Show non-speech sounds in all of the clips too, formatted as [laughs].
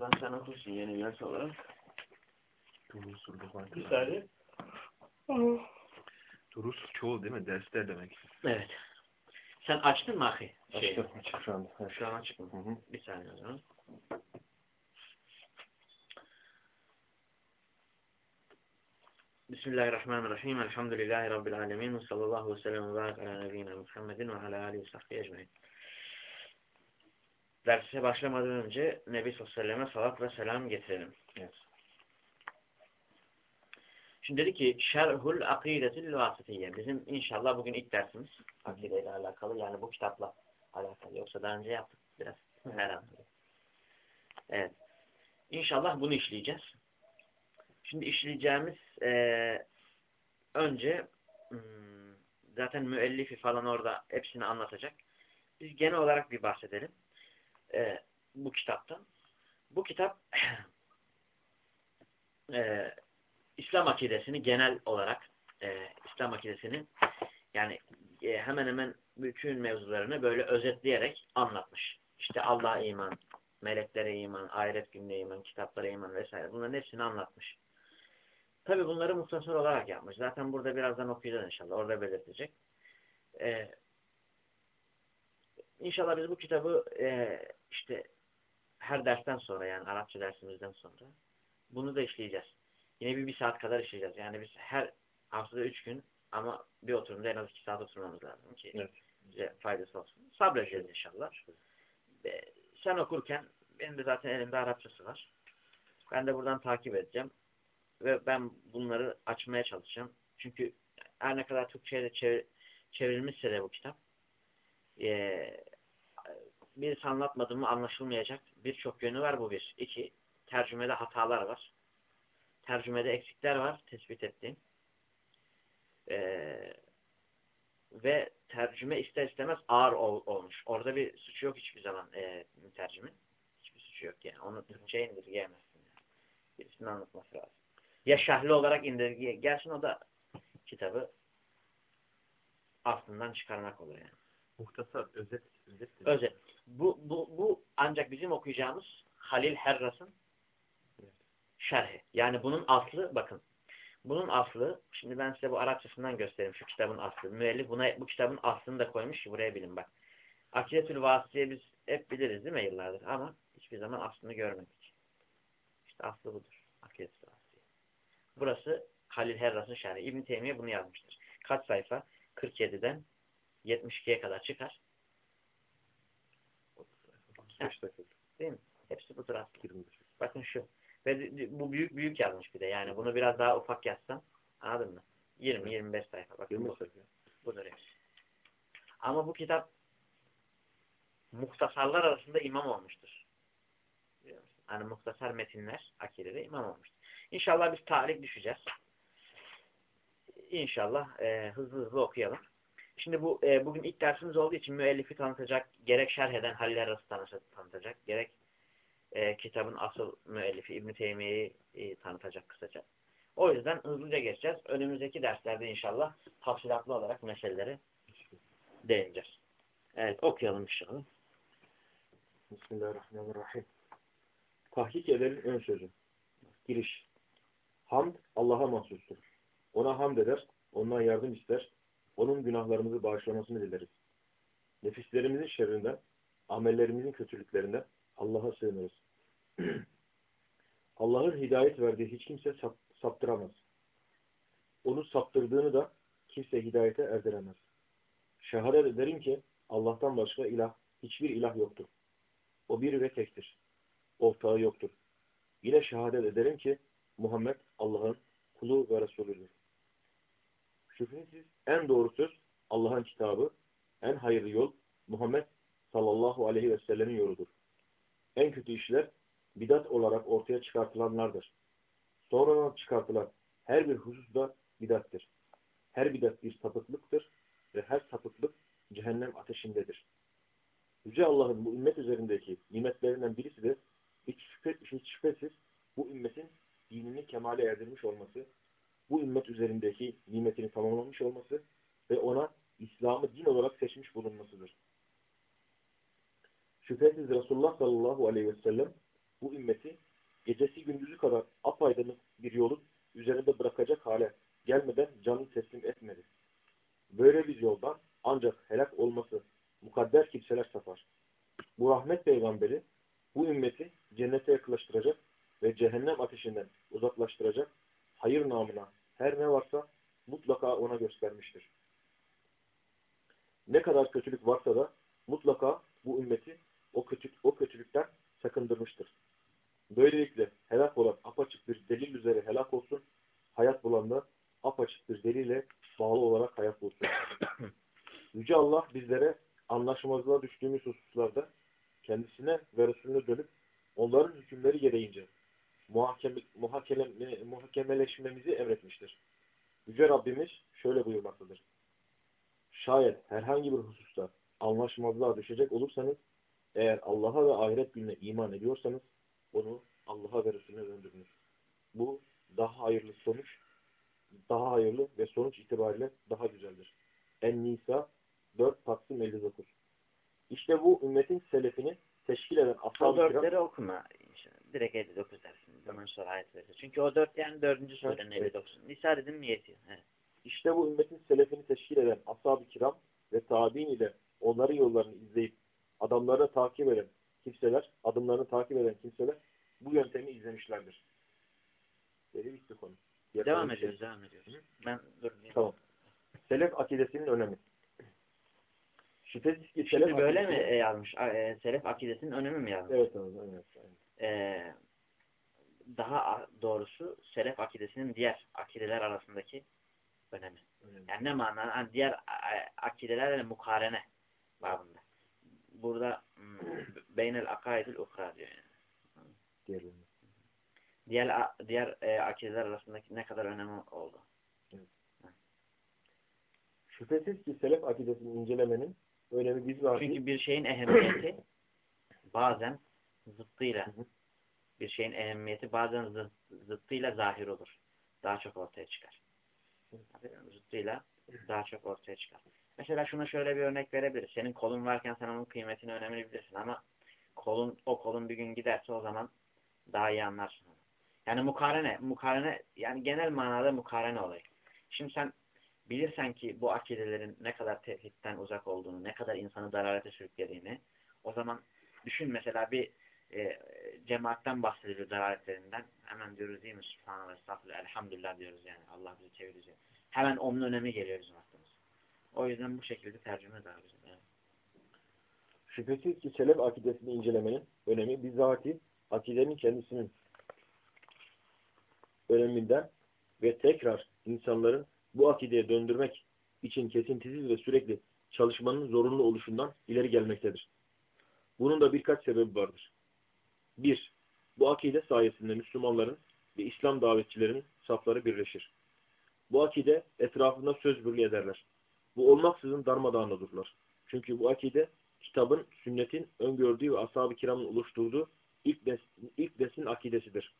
Buradan sen okursun yeni üyesi olarak. Bir saniye. Durus çoğul değil mi? Dersler demek. Evet. Sen açtın mı ahi? Şey, Açık, açık şu anda. Evet. Şu an açık mı? Hı hı. Bir saniye o zaman. Bismillahirrahmanirrahim. Elhamdülillahi Rabbil alemin. Ve sallallahu ve sellem ve barik ala nebiyyina Muhammedin ve ala alihi ve sahbihi ecmaîn. Derse başlamadan önce Nebi sallallahu aleyhi ve selleme salat ve selam getirelim. Evet. Şimdi dedi ki Şerhul Akidetil Vasıtiyye. Bizim inşallah bugün ilk dersimiz akideyle alakalı. Yani bu kitapla alakalı. Yoksa daha önce yaptık biraz. Her an. Evet. İnşallah bunu işleyeceğiz. Şimdi işleyeceğimiz eee, önce hmm, zaten müellifi falan orada hepsini anlatacak. Biz genel olarak bir bahsedelim. Eee, bu kitaptan. Bu kitap eee [clears throat] İslam akidesini genel olarak e, İslam akidesini yani e, hemen hemen bütün mevzularını böyle özetleyerek anlatmış. İşte Allah'a iman, meleklere iman, ahiret gününe iman, kitaplara iman vesaire. Bunların hepsini anlatmış. Tabi bunları muhtasar olarak yapmış. Zaten burada birazdan okuyacağız inşallah. Orada belirtecek. Ee, inşallah biz bu kitabı e, işte her dersten sonra yani Arapça dersimizden sonra bunu da işleyeceğiz. Yine bir, bir saat kadar işleyeceğiz. Yani biz her haftada üç gün ama bir oturumda en az iki saat oturmamız lazım ki Evet. bize faydası olsun. Sabredeceğiz inşallah. Ve sen okurken benim de zaten elimde Arapçası var. Ben de buradan takip edeceğim. Ve ben bunları açmaya çalışacağım. Çünkü her ne kadar Türkçe'ye de çevir, çevrilmişse de bu kitap ee, birisi anlatmadığımı anlaşılmayacak birçok yönü var bu bir. İki, tercümede hatalar var tercümede eksikler var tespit ettiğim. Ee, ve tercüme ister istemez ağır ol, olmuş. Orada bir suçu yok hiçbir zaman e, tercüme. Hiçbir suçu yok yani. Onu Türkçe'ye indirgeyemezsin. Yani. Birisinin anlatması lazım. Ya şahli olarak indirge gelsin o da kitabı aslından çıkarmak olur yani. Muhtasar, özet, özet. Özet. Bu, bu, bu ancak bizim okuyacağımız Halil Herras'ın şerhi. Yani bunun aslı bakın. Bunun aslı şimdi ben size bu Arapçasından göstereyim şu kitabın aslı. Müellif buna bu kitabın aslını da koymuş buraya bilin bak. Akidetül Vasiye biz hep biliriz değil mi yıllardır ama hiçbir zaman aslını görmedik. İşte aslı budur. Akidetül Vasiye. Burası Halil Herras'ın şerhi. İbn Teymiye bunu yazmıştır. Kaç sayfa? 47'den 72'ye kadar çıkar. 35 dakika. Değil mi? Hepsi budur aslı. 25. Bakın şu. Ve bu büyük büyük yazmış bir de. Yani bunu biraz daha ufak yazsam anladın mı? 20-25 sayfa. Bakın 20 bu, sayfa. budur hepsi. Ama bu kitap muhtasarlar arasında imam olmuştur. Hani muhtasar metinler akidede imam olmuştur. İnşallah biz tarih düşeceğiz. İnşallah e, hızlı hızlı okuyalım. Şimdi bu e, bugün ilk dersimiz olduğu için müellifi tanıtacak, gerek şerh eden Halil Arası tanıtacak, gerek e, kitabın asıl müellifi İbn-i Teymiye'yi e, tanıtacak kısaca. O yüzden hızlıca geçeceğiz. Önümüzdeki derslerde inşallah tafsilatlı olarak meseleleri değineceğiz. Evet okuyalım inşallah. Bismillahirrahmanirrahim. Tahkik ederin ön sözü. Giriş. Hamd Allah'a mahsustur. Ona hamd eder, ondan yardım ister, onun günahlarımızı bağışlamasını dileriz. Nefislerimizin şerrinden, amellerimizin kötülüklerinden Allah'a sığınırız. [clears throat] Allah'ın hidayet verdiği hiç kimse sap, saptıramaz. Onu saptırdığını da kimse hidayete erdiremez. Şehadet ederim ki Allah'tan başka ilah, hiçbir ilah yoktur. O bir ve tektir. Ortağı yoktur. Yine şehadet ederim ki Muhammed Allah'ın kulu ve Resulüdür. Şüphesiz en doğru söz Allah'ın kitabı, en hayırlı yol Muhammed sallallahu aleyhi ve sellemin yoludur. En kötü işler bidat olarak ortaya çıkartılanlardır. Sonradan çıkartılan her bir husus da bidattır. Her bidat bir sapıklıktır ve her sapıklık cehennem ateşindedir. Yüce Allah'ın bu ümmet üzerindeki nimetlerinden birisi de hiç, şüphe, hiç şüphesiz bu ümmetin dinini kemale erdirmiş olması, bu ümmet üzerindeki nimetini tamamlamış olması ve ona İslam'ı din olarak seçmiş bulunmasıdır. Şüphesiz Resulullah sallallahu aleyhi ve sellem bu ümmeti gecesi gündüzü kadar apaydınlık bir yolun üzerinde bırakacak hale gelmeden canını teslim etmedi. Böyle bir yoldan ancak helak olması mukadder kimseler sapar. Bu rahmet peygamberi bu ümmeti cennete yaklaştıracak ve cehennem ateşinden uzaklaştıracak hayır namına her ne varsa mutlaka ona göstermiştir. Ne kadar kötülük varsa da mutlaka bu ümmeti o, kötü, o kötülükten sakındırmıştır. Böylelikle helak olan apaçık bir delil üzere helak olsun, hayat bulan da apaçık bir delille bağlı olarak hayat bulsun. [coughs] Yüce Allah bizlere anlaşmazlığa düştüğümüz hususlarda kendisine ve Resulüne dönüp onların hükümleri gereğince muhakeme, muhakeme, muhakemeleşmemizi emretmiştir. Yüce Rabbimiz şöyle buyurmaktadır. Şayet herhangi bir hususta anlaşmazlığa düşecek olursanız, eğer Allah'a ve ahiret gününe iman ediyorsanız, onu Allah'a ve Resulüne döndürünüz. Bu daha hayırlı sonuç, daha hayırlı ve sonuç itibariyle daha güzeldir. En-Nisa 4 Taksim 59 İşte bu ümmetin selefini teşkil eden ashab-ı kiram okuma. Direkt 59 dersin. Zaman sonra ayet verirse. Çünkü o dört yani dördüncü surenin Evet. 59. Nisa dedim mi yetiyor. Evet. İşte bu ümmetin selefini teşkil eden ashab-ı kiram ve tabi'in ile onların yollarını izleyip adamlarını takip eden kimseler, adımlarını takip eden kimseler bu yöntemi izlemişlerdir. Böyle bitti konu. Diğer Devam konuya ediyoruz, geçelim. devam ediyoruz. Ben dur. Tamam. Selef akidesinin önemi. Şüphesiz ki Şimdi selef böyle mi akidesi- e, yazmış? E, Selef akidesinin önemi mi yazmış? Evet, evet, evet. E, daha doğrusu Selef akidesinin diğer akideler arasındaki önemi. Önemli. Yani ne manada? Hani diğer akidelerle mukarene babında. Burada hmm, beynel akaidül ukra diyor yani. Diğer, a- diğer e, akideler arasındaki ne kadar önemi oldu. Şüphesiz ki selef akidesini incelemenin önemi bizzat Çünkü bir şeyin ehemmiyeti [clears throat] bazen zıttıyla Hı hı. bir şeyin ehemmiyeti bazen zıt, zıttıyla zahir olur. Daha çok ortaya çıkar. Zıttıyla daha çok ortaya çıkar. Mesela şuna şöyle bir örnek verebiliriz. Senin kolun varken sen onun kıymetini, önemini bilirsin ama kolun o kolun bir gün giderse o zaman daha iyi anlarsın. Yani mukarene, mukarene yani genel manada mukarene olayı. Şimdi sen bilirsen ki bu akidelerin ne kadar tevhidden uzak olduğunu, ne kadar insanı dalalete sürüklediğini, o zaman düşün mesela bir e, cemaatten bahsediyor dalaletlerinden. Hemen diyoruz değil mi? Subhanallah, estağfurullah, elhamdülillah diyoruz yani. Allah bizi çeviriyor. Hemen onun önemi geliyor bizim aklımıza. O yüzden bu şekilde tercüme daha güzel. Şüphesiz ki selef akidesini incelemenin önemi bizzati akidenin kendisinin öneminden ve tekrar insanların bu akideye döndürmek için kesintisiz ve sürekli çalışmanın zorunlu oluşundan ileri gelmektedir. Bunun da birkaç sebebi vardır. 1. Bu akide sayesinde Müslümanların ve İslam davetçilerinin safları birleşir. Bu akide etrafında söz birliği ederler. Bu olmaksızın darmadağın olurlar. Çünkü bu akide kitabın, sünnetin öngördüğü ve ashab-ı kiramın oluşturduğu ilk, nes ilk neslin akidesidir.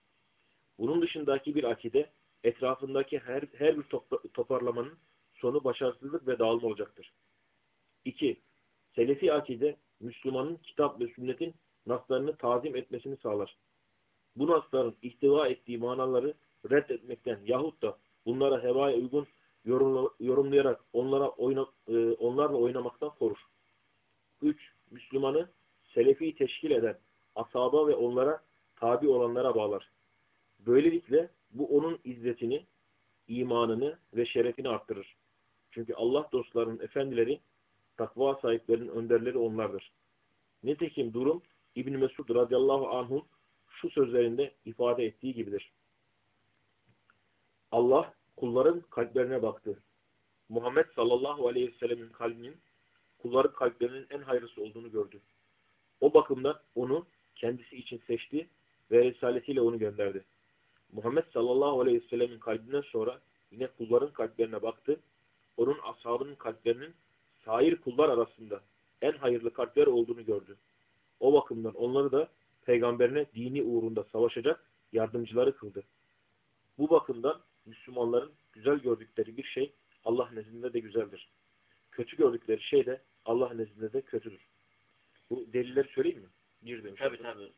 Bunun dışındaki bir akide etrafındaki her, her bir toparlamanın sonu başarısızlık ve dağılma olacaktır. 2. Selefi akide Müslümanın kitap ve sünnetin naslarını tazim etmesini sağlar. Bu nasların ihtiva ettiği manaları reddetmekten yahut da bunlara hevaya uygun yorumla- yorumlayarak onlara oyna, e, onlarla oynamaktan korur. 3. Müslümanı selefi teşkil eden asaba ve onlara tabi olanlara bağlar. Böylelikle bu onun izzetini, imanını ve şerefini arttırır. Çünkü Allah dostlarının efendileri, takva sahiplerinin önderleri onlardır. Nitekim durum İbn Mesud radıyallahu anh'un şu sözlerinde ifade ettiği gibidir. Allah kulların kalplerine baktı. Muhammed sallallahu aleyhi ve sellemin kalbinin kulların kalplerinin en hayırlısı olduğunu gördü. O bakımdan onu kendisi için seçti ve risaletiyle onu gönderdi. Muhammed sallallahu aleyhi ve sellemin kalbinden sonra yine kulların kalplerine baktı. Onun ashabının kalplerinin sair kullar arasında en hayırlı kalpler olduğunu gördü. O bakımdan onları da peygamberine dini uğrunda savaşacak yardımcıları kıldı. Bu bakımdan Müslümanların güzel gördükleri bir şey Allah nezdinde de güzeldir. Kötü gördükleri şey de Allah nezdinde de kötüdür. Bu delilleri söyleyeyim mi? Bir demiş. Tabii tabii.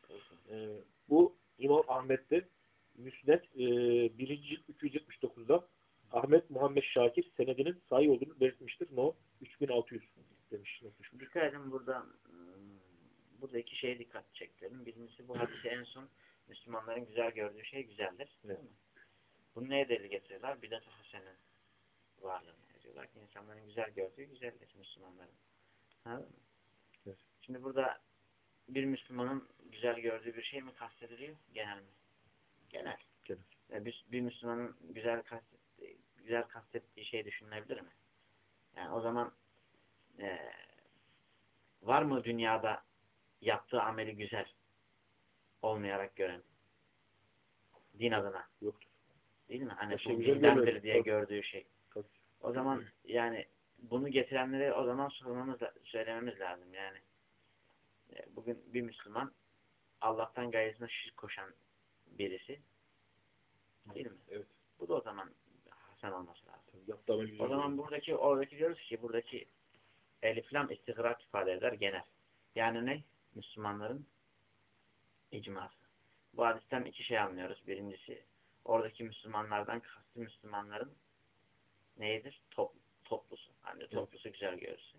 Ee, bu İmam Ahmet'te Müsned e, 1. cilt 279'da Ahmet Muhammed Şakir senedinin sahih olduğunu belirtmiştir. No 3600 demiş. notmuş. Dikkat edin burada hmm, burada iki şeye dikkat çekelim. Birincisi bu hadisi en son Müslümanların güzel gördüğü şey güzeldir. Değil Evet. mi? Bunu neye delil Bidat-ı hasenin varlığını diyorlar ki insanların güzel gördüğü güzeldir Müslümanların. Evet. Şimdi burada bir Müslümanın güzel gördüğü bir şey mi kastediliyor? Genel mi? Genel. Genel. E, Bir, bir Müslümanın güzel kastettiği, güzel kastettiği şey düşünülebilir mi? Yani o zaman e, var mı dünyada yaptığı ameli güzel olmayarak gören? Din adına. Yoktur. Değil mi? Güzel dindendir diye gördüğü şey. O zaman yani bunu getirenlere o zaman sormamız, söylememiz lazım. Yani e, bugün bir Müslüman Allah'tan gayesine şirk koşan birisi değil mi? Evet. Bu da o zaman hasen olması lazım. O zaman buradaki oradaki diyoruz ki buradaki eliflam istigrak ifade eder genel. Yani ne? Müslümanların icması. Bu hadisten iki şey anlıyoruz. Birincisi oradaki Müslümanlardan kastı Müslümanların neyidir? Top, toplusu. Hani toplusu güzel görürse.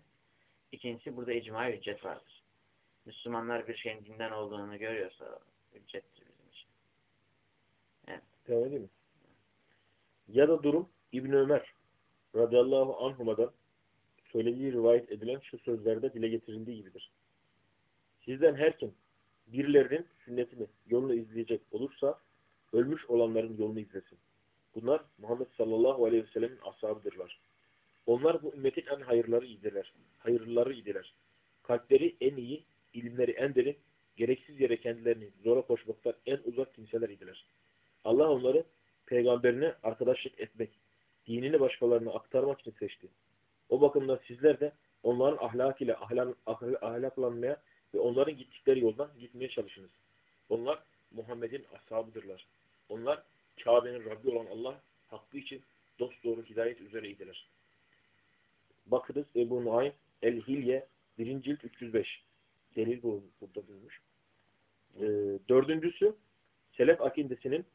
İkincisi burada icma hüccet vardır. Müslümanlar bir şeyin dinden olduğunu görüyorsa hüccettir bizim için. Devam edeyim mi? Ya da durum İbn Ömer radıyallahu anhuma'dan söylediği rivayet edilen şu sözlerde dile getirildiği gibidir. Sizden her kim birilerinin sünnetini, yolunu izleyecek olursa ölmüş olanların yolunu izlesin. Bunlar Muhammed sallallahu aleyhi ve sellemin ashabıdırlar. Onlar bu ümmetin en hayırları idiler. Hayırlıları idiler. Kalpleri en iyi, ilimleri en derin, gereksiz yere kendilerini zora koşmaktan en uzak kimseler idiler. Allah onları peygamberine arkadaşlık etmek, dinini başkalarına aktarmak için seçti. O bakımdan sizler de onların ahlak ile ahlak, ahl- ahlaklanmaya ve onların gittikleri yoldan gitmeye çalışınız. Onlar Muhammed'in ashabıdırlar. Onlar Kabe'nin Rabbi olan Allah hakkı için dosdoğru hidayet üzereydiler. Bakınız Ebu Nuaym El-Hilye 1. cilt 305. Delil bu burada bulmuş. Ee, dördüncüsü Selef akidesinin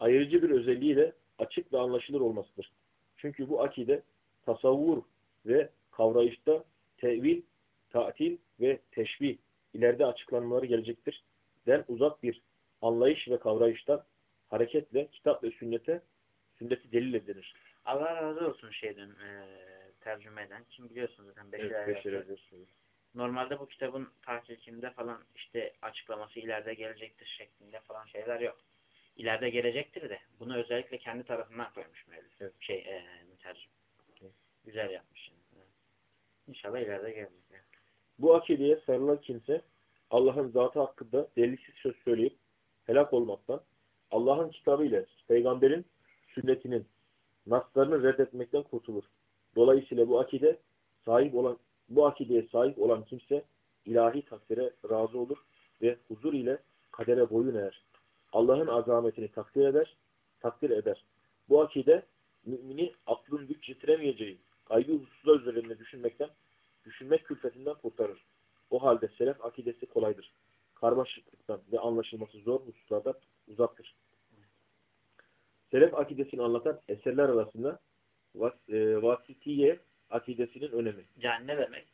ayrıcı bir özelliğiyle açık ve anlaşılır olmasıdır. Çünkü bu akide tasavvur ve kavrayışta tevil, tatil ve teşbih ileride açıklanmaları gelecektir. Den uzak bir anlayış ve kavrayıştan hareketle kitap ve sünnete sünneti delil edilir. Allah razı olsun şeyden e, tercüme eden. Şimdi biliyorsunuz zaten Beşir Evet. Normalde bu kitabın tahkikinde falan işte açıklaması ileride gelecektir şeklinde falan şeyler yok. İleride gelecektir de bunu özellikle kendi tarafından koymuş müellif. Evet. Şey e, mütercim. Evet. Güzel yapmış. Yani. İnşallah ileride gelecek. yani. Bu akideye sarılan kimse Allah'ın zatı hakkında delilsiz söz söyleyip helak olmaktan, Allah'ın kitabı ile peygamberin sünnetinin naslarını reddetmekten kurtulur. Dolayısıyla bu akide sahip olan bu akideye sahip olan kimse ilahi takdire razı olur ve huzur ile kadere boyun eğer. Allah'ın azametini takdir eder, takdir eder. Bu akide mümini aklın güç yetiremeyeceği gaybi hususlar üzerinde düşünmekten, düşünmek külfetinden kurtarır. O halde selef akidesi kolaydır. Karmaşıklıktan ve anlaşılması zor hususlardan uzaktır. Selef akidesini anlatan eserler arasında vas, e, vasitiye akidesinin önemi. Yani ne demek?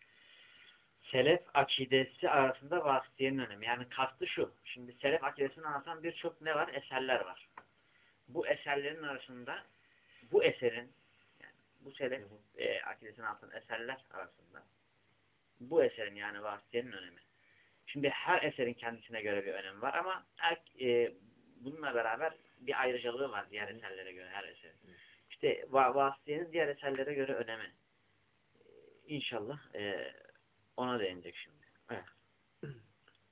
Selef akidesi arasında vasitiyenin önemi. Yani kastı şu. Şimdi selef akidesini anlatan birçok ne var? Eserler var. Bu eserlerin arasında bu eserin yani bu selef e, akidesini anlatan eserler arasında bu eserin yani vasitiyenin önemi. Şimdi her eserin kendisine göre bir önemi var ama her, e, bununla beraber bir ayrıcalığı var diğer eserlere göre her eserin. İşte va vasitiyenin diğer eserlere göre önemi. E, İnşallah e, ona değinecek şimdi. Evet. [clears throat]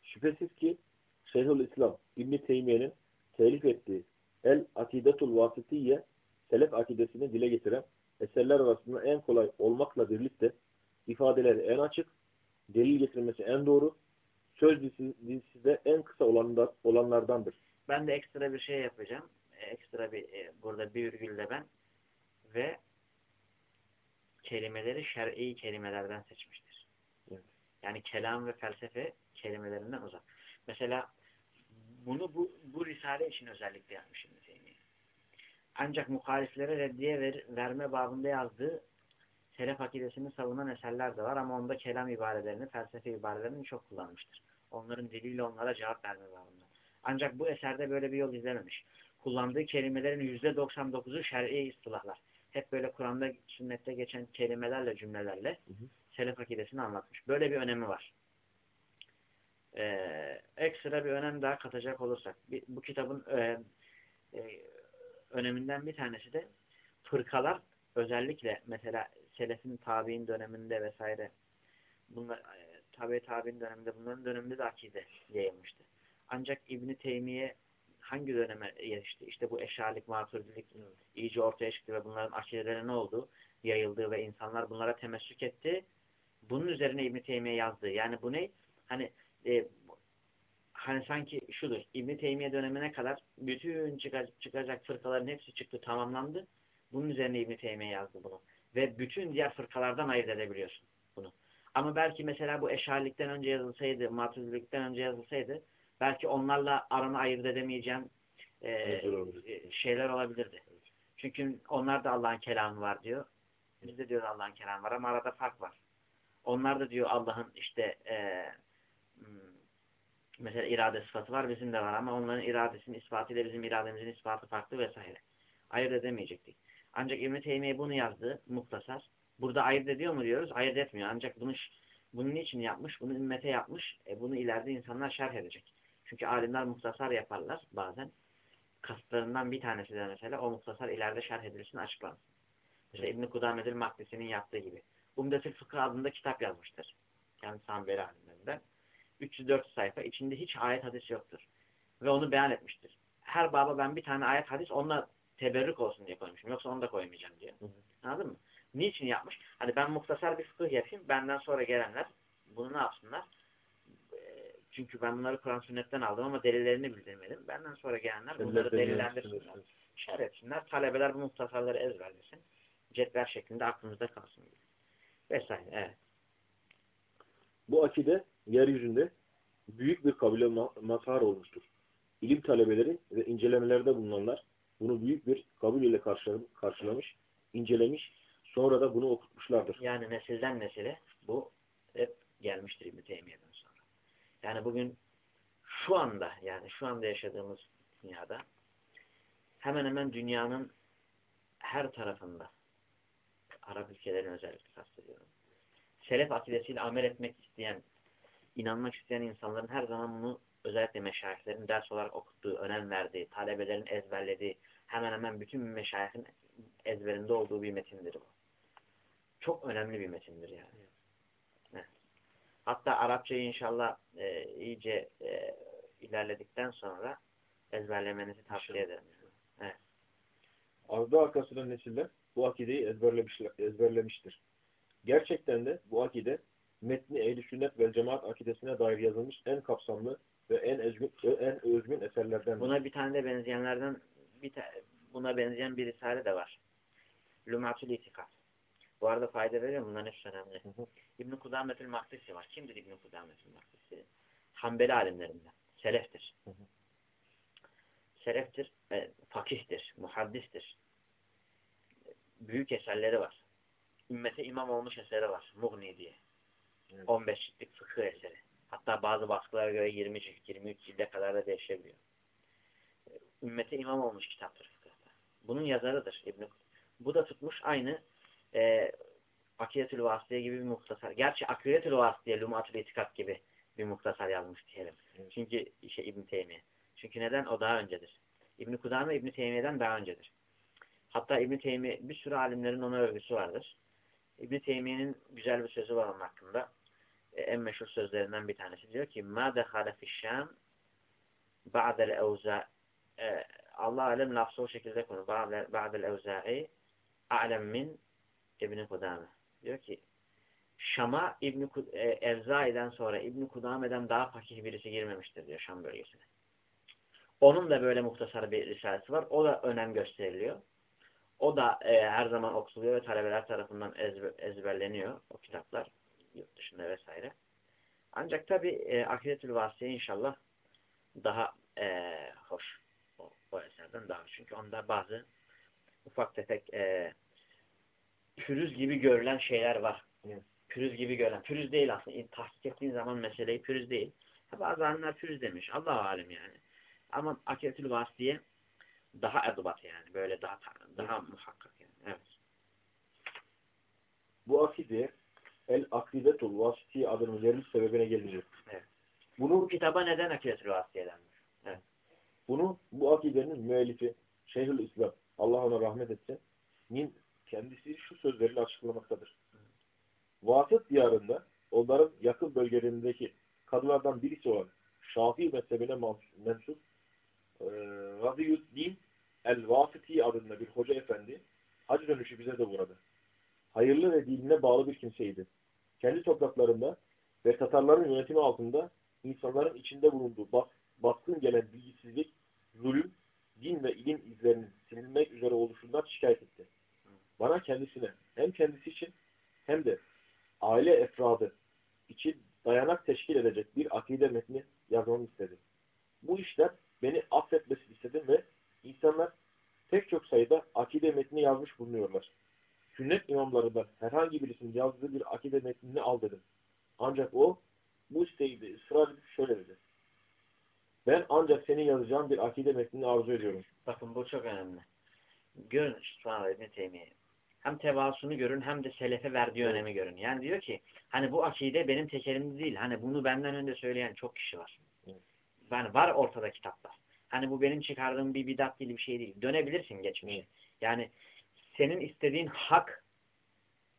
Şüphesiz ki Şeyhül İslam İbn Teymiye'nin telif ettiği El Akidetul Vasitiye selef akidesini dile getiren eserler arasında en kolay olmakla birlikte ifadeleri en açık, delil getirmesi en doğru, söz dizisi, de en kısa olanlar, olanlardandır. Ben de ekstra bir şey yapacağım. E, Ekstra bir e, burada bir virgülle ben ve kelimeleri şer'i kelimelerden seçmiştir. Evet. Yani kelam ve felsefe kelimelerinden uzak. Mesela bunu bu, bu risale için özellikle yapmış İbn Teymiye. Ancak muhaliflere reddiye ver, verme babında yazdığı selef akidesini savunan eserler de var ama onda kelam ibarelerini, felsefe ibarelerini çok kullanmıştır. Onların diliyle onlara cevap verme babında. Ancak bu eserde böyle bir yol izlememiş. Kullandığı kelimelerin %99'u şer'i istilahlar. Hep böyle Kur'an'da, sünnette geçen kelimelerle, cümlelerle Hı hı. selef akidesini anlatmış. Böyle bir önemi var. Ee, ekstra bir önem daha katacak olursak, bir, bu kitabın e, e, öneminden bir tanesi de fırkalar özellikle mesela selefin tabi'in döneminde vesaire bunlar e, tabi tabi'in döneminde bunların döneminde de akide yayılmıştı. Ancak İbni Teymiye hangi döneme yetişti? İşte bu eşarlik, maturidilik iyice ortaya çıktı ve bunların akideleri ne oldu? Yayıldı ve insanlar bunlara temessük etti. Bunun üzerine İbni Teymiye yazdı. Yani bu ne? Hani e, hani sanki şudur. İbni Teymiye dönemine kadar bütün çıkacak, çıkacak fırkaların hepsi çıktı, tamamlandı. Bunun üzerine İbni Teymiye yazdı bunu. Ve bütün diğer fırkalardan ayırt edebiliyorsun bunu. Ama belki mesela bu eşarlikten önce yazılsaydı, maturidilikten önce yazılsaydı belki onlarla aranı ayırt edemeyeceğim e, e, şeyler olabilirdi. Çünkü onlar da Allah'ın kelamı var diyor. Biz de diyoruz Allah'ın kelamı var ama arada fark var. Onlar da diyor Allah'ın işte e, hmm, mesela irade sıfatı var bizim de var ama onların iradesinin ispatı ile bizim irademizin ispatı farklı vesaire. Ayırt edemeyecektik. Ancak İbn-i Teymiye bunu yazdı muhtasar. Burada ayırt ediyor mu diyoruz? Ayırt etmiyor. Ancak bunu bunun için yapmış? Bunu ümmete yapmış. E bunu ileride insanlar şerh edecek. Çünkü alimler muhtasar yaparlar bazen. Kasıtlarından bir tanesi de mesela o muhtasar ileride şerh edilsin açıklansın. Mesela İbn-i Kudamedir Makdisi'nin yaptığı gibi. Umdetül Fıkıh adında kitap yazmıştır. Kendisi Hanbeli alimlerinden. 304 sayfa. içinde hiç ayet hadis yoktur. Ve onu beyan etmiştir. Her baba ben bir tane ayet hadis onunla teberrük olsun diye koymuşum. Yoksa onu da koymayacağım diye. Hı hı. Anladın mı? Niçin yapmış? Hani ben muhtasar bir fıkıh yapayım. Benden sonra gelenler bunu ne yapsınlar? Çünkü ben bunları Kur'an sünnetten aldım ama delillerini bildirmedim. Benden sonra gelenler bunları delillendirsinler. Şer etsinler. Talebeler bu muhtasarları ezberlesin. Cetvel şeklinde aklımızda kalsın. gibi. Vesaire. Evet. Bu akide yeryüzünde büyük bir kabile ma- mazhar olmuştur. İlim talebeleri ve incelemelerde bulunanlar bunu büyük bir kabul ile karşı- karşılamış, incelemiş, sonra da bunu okutmuşlardır. Yani nesilden nesile bu hep gelmiştir İbn-i Teymiye'den sonra. Yani bugün şu anda yani şu anda yaşadığımız dünyada hemen hemen dünyanın her tarafında Arap ülkelerin özellikle kastediyorum. Selef akidesiyle amel etmek isteyen, inanmak isteyen insanların her zaman bunu özellikle meşayihlerin ders olarak okuttuğu, önem verdiği, talebelerin ezberlediği, hemen hemen bütün meşayihin ezberinde olduğu bir metindir bu. Çok önemli bir metindir yani. Evet. Hatta Arapçayı inşallah e, iyice e, ilerledikten sonra ezberlemenizi tavsiye ederim. Evet. Ardı arkasından nesiller bu akideyi ezberlemiştir. Gerçekten de bu akide metni ehl sünnet ve cemaat akidesine dair yazılmış en kapsamlı ve en özgün, en özgün eserlerden Buna bir tane de benzeyenlerden bir ta buna benzeyen bir risale de var. Lumatul İtikat. Bu arada fayda veriyor? Bunların hepsi önemli. İbn-i Kudametül Maktisi var. Kimdir İbn-i Kudametül Maktisi? Hanbeli alimlerinden. Seleftir. Hı hı. Seleftir, e, fakihtir, muhaddistir. Büyük eserleri var. Ümmete imam olmuş eseri var. Mughni diye. Evet. 15 ciltlik fıkıh eseri. Hatta bazı baskılara göre 20 cilt, 23 cilde kadar da değişebiliyor. Ümmete imam olmuş kitaptır fıkıhta. Bunun yazarıdır İbn Bu da tutmuş aynı e, Akidetül Vasıtiye gibi bir muhtasar. Gerçi Akidetül Vasıtiye, Lumatül İtikat gibi bir muhtasar yazmış diyelim. Evet. Çünkü işte İbn Teymiye. Çünkü neden? O daha öncedir. İbn Kudame İbn Teymiye'den daha öncedir. Hatta İbn Teymiye bir sürü alimlerin ona övgüsü vardır. İbn Teymiye'nin güzel bir sözü var onun hakkında. En meşhur sözlerinden bir tanesi diyor ki: "Ma dehale fi'ş-Şam ba'del evza e, Allah alem lafzı o şekilde konu. Ba'del evza'i a'lem min İbn Kudame." Diyor ki Şam'a İbn e, Evzai'den sonra İbn Kudame'den daha fakih birisi girmemiştir diyor Şam bölgesine. Onun da böyle muhtasar bir risalesi var. O da önem gösteriliyor. O da e, her zaman okutuluyor ve talebeler tarafından ezber, ezberleniyor o kitaplar yurt dışında vesaire. Ancak tabi e, Akidetül Vasiye inşallah daha e, hoş. O, o eserden daha hoş. Çünkü onda bazı ufak tefek e, pürüz gibi görülen şeyler var. Evet. Pürüz gibi görülen. Pürüz değil aslında. Tahkik ettiğin zaman meseleyi pürüz değil. Bazı alimler pürüz demiş. Allah alem yani. Ama Akidetül Vasiye daha edubat yani. Böyle daha daha muhakkak yani. Evet. Bu akide El Akidetul Vasiti adının veriliş sebebine gelince. Evet. Bunu, Bu kitaba neden Akidetül Vasiye denmiş? bunu bu akidenin müellifi Şeyhül İslam Allah ona rahmet etsin nin kendisi şu sözleriyle açıklamaktadır. Vasıt diyarında onların yakın bölgelerindeki kadılardan birisi olan Şafii mezhebine mensup e, Radiyüddin El-Vasiti adında bir hoca efendi hac dönüşü bize de uğradı. Hayırlı ve dinine bağlı bir kimseydi. Kendi topraklarında ve Tatarların yönetimi altında insanların içinde bulunduğu bas, baskın gelen bilgisizlik, zulüm, din ve ilim izlerinin silinmek üzere oluşundan şikayet etti. Bana kendisine hem kendisi için hem de aile efradı için dayanak teşkil edecek bir akide metni yazmamı istedi. Bu işler beni affetmesini istedim ve insanlar pek çok sayıda akide metni yazmış bulunuyorlar. Sünnet imamlarından herhangi birisinin yazdığı bir akide metnini al dedim. Ancak o bu isteği ısrar edip şöyle dedi. Ben ancak senin yazacağın bir akide metnini arzu ediyorum. Bakın bu çok önemli. Görün Subhanallah İbn Teymiye. Hem tevaasunu görün hem de selefe verdiği Evet. önemi görün. Yani diyor ki hani bu akide benim tekerimde değil. Hani bunu benden önce söyleyen çok kişi var. Evet. Yani var ortada kitaplar. Hani bu benim çıkardığım bir bidat gibi bir şey değil. Dönebilirsin geçmişe. Evet. Yani senin istediğin hak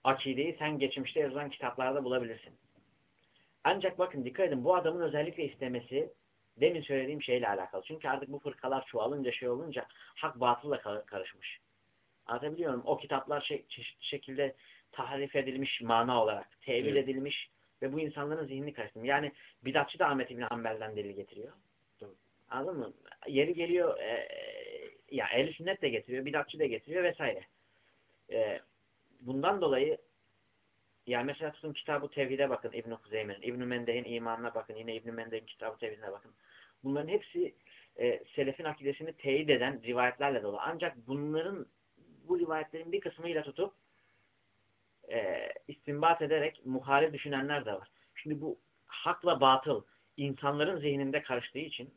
akideyi sen geçmişte yazılan kitaplarda bulabilirsin. Ancak bakın dikkat edin bu adamın özellikle istemesi demin söylediğim şeyle alakalı. Çünkü artık bu fırkalar çoğalınca şey olunca hak batılla kar- karışmış. Anlatabiliyor muyum? O kitaplar şey, çeşitli şekilde tahrif edilmiş mana olarak, tevil Evet. edilmiş ve bu insanların zihnini karıştırmış. Yani bidatçı da Ahmet İbni Hanbel'den delil getiriyor. Tabii. Anladın mı? Yeri geliyor e, ya ehl sünnet de getiriyor, bidatçı da getiriyor vesaire. E, bundan dolayı yani mesela tutun kitabı tevhide bakın İbn-i Kuzeymen'in, İbn-i Mendeh'in imanına bakın, yine İbn-i Mendeh'in kitabı tevhidine bakın. Bunların hepsi e, selefin akidesini teyit eden rivayetlerle dolu. Ancak bunların bu rivayetlerin bir kısmıyla tutup e, istinbat ederek muhalif düşünenler de var. Şimdi bu hakla batıl insanların zihninde karıştığı için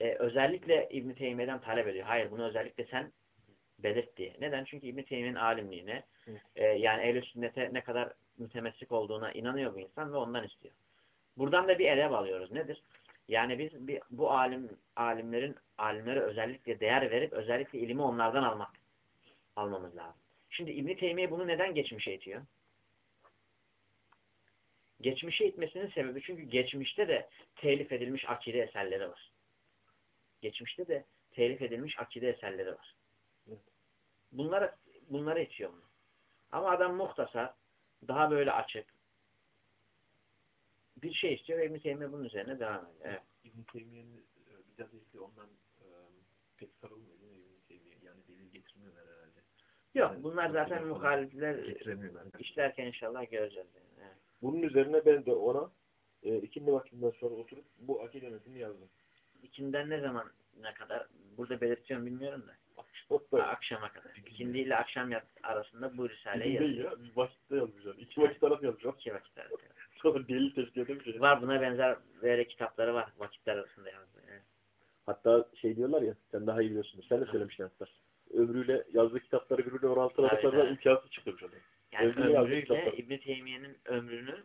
e, özellikle İbn-i Teymiye'den talep ediyor. Hayır bunu özellikle sen belirt diye. Neden? Çünkü İbn-i Teymiye'nin alimliğine e, yani ehl sünnete ne kadar mütemessik olduğuna inanıyor bu insan ve ondan istiyor. Buradan da bir edeb alıyoruz. Nedir? Yani biz bir, bu alim alimlerin alimlere özellikle değer verip özellikle ilimi onlardan almak almamız lazım. Şimdi İbn Teymiye bunu neden geçmişe itiyor? Geçmişe itmesinin sebebi çünkü geçmişte de telif edilmiş akide eserleri var. Geçmişte de telif edilmiş akide eserleri var. Evet. Bunlara bunlara itiyor bunu. Ama adam muhtasar, daha böyle açık bir şey istiyor ve İbn Teymiye bunun üzerine devam ediyor. Evet. İbn Teymiye'nin e, bidat ehli ondan e, pek sarılmıyor değil mi İbn Teymiye? Yani delil getirmiyorlar herhalde. Yok Yani bunlar zaten muhalifler işlerken inşallah göreceğiz. Yani. Evet. Bunun üzerine ben de ona e, ikindi vaktinden sonra oturup bu akide metnini yazdım. İkinden ne zaman ne kadar burada belirtiyorum bilmiyorum da. Akşama kadar. İkindi ile akşam yat arasında bu risaleyi yazıyor. ya bir vakitte yazmışlar. İki vakit arası yazmışlar. [laughs] İki vakit arası. Sonra delil teşkil edemiş. Var buna benzer böyle kitapları var vakitler arasında yazdığı. Evet. Hatta şey diyorlar ya sen daha iyi biliyorsundur. Sen de söylemiştin hatta. Ömrüyle yazdığı kitapları birbirine bakarlar tabii. imkansız çıkmış adam. Yani Ömrünü yazdığı ömrüyle kitaplar. İbn Teymiye'nin ömrünü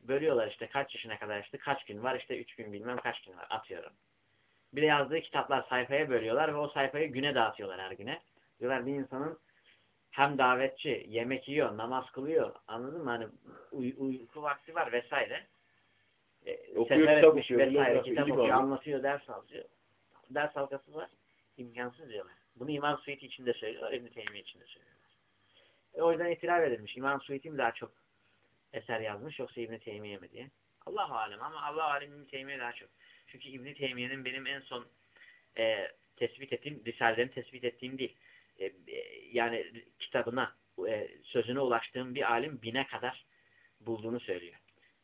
bölüyorlar işte kaç yaşına kadar işte kaç gün var işte üç gün bilmem kaç gün var atıyorum. Bir de yazdığı kitaplar sayfaya bölüyorlar ve o sayfayı güne dağıtıyorlar her güne. Diyorlar bir insanın hem davetçi, yemek yiyor, namaz kılıyor. Anladın mı? Hani uy uyku vakti var vesaire. E, Okuyor, sefer kitap okuyor, vesaire. Kitap okuyor, alıyor. anlatıyor, ders alıyor. Ders halkası var. İmkansız diyorlar. Bunu İmam Suyuti için de söylüyorlar, İbn-i Teymiye için de söylüyorlar. E, o yüzden itiraf edilmiş. İmam Suyuti mi daha çok eser yazmış yoksa İbn-i Teymiye mi diye. Allah alem ama Allah alem İbn-i Teymiye daha çok. Çünkü İbn-i Teymiye'nin benim en son e, tespit ettiğim, Risale'lerini tespit ettiğim değil. E, e, yani kitabına, e, sözüne ulaştığım bir alim bine kadar bulduğunu söylüyor.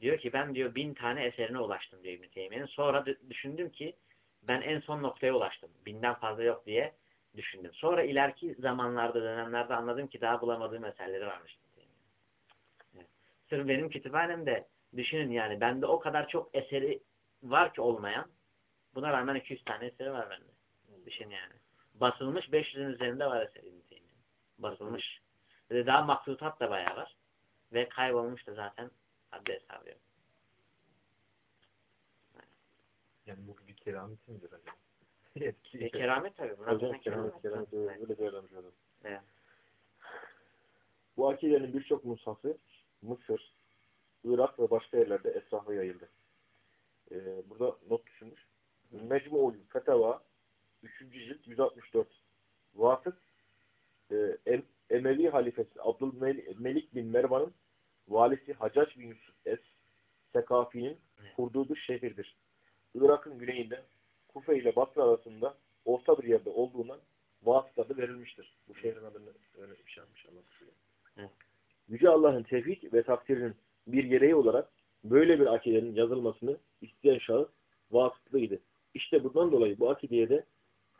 Diyor ki ben diyor bin tane eserine ulaştım diyor İbn-i Teymiye'nin. Sonra düşündüm ki ben en son noktaya ulaştım. Binden fazla yok diye düşündüm. Sonra ileriki zamanlarda, dönemlerde anladım ki daha bulamadığım eserleri varmış. Evet. Sırf benim kütüphanemde düşünün yani bende o kadar çok eseri var ki olmayan buna rağmen 200 tane eseri var bende. Düşün yani. Basılmış 500'ün üzerinde var eseri İbn-i Teymiye'nin. Basılmış. Ve daha maksutat da bayağı var. Ve kaybolmuş da zaten haddi hesabı yok. Yani bu bir keramet midir acaba? [laughs] E, keramet tabii. Buna Hocam keramet, keramet Evet. öyle değerlendiriyoruz. Evet. Bu akidenin birçok mushafı Mısır, Irak ve başka yerlerde etrafa yayıldı. Ee, burada not düşülmüş. Mecmu'ul Feteva 3. cilt 164. Vasıf e, em, Emevi halifesi Abdülmelik bin Mervan'ın valisi Hacac bin Yusuf Es Sekafi'nin kurduğu bir şehirdir. Irak'ın güneyinde Kufe ile Basra arasında orta bir yerde olduğundan vasıf adı verilmiştir. Bu şehrin adını öyle bir şey. Yüce Allah'ın tevhid ve takdirinin bir gereği olarak böyle bir akidenin yazılmasını isteyen şahıs vasıtlıydı. İşte bundan dolayı bu akideye de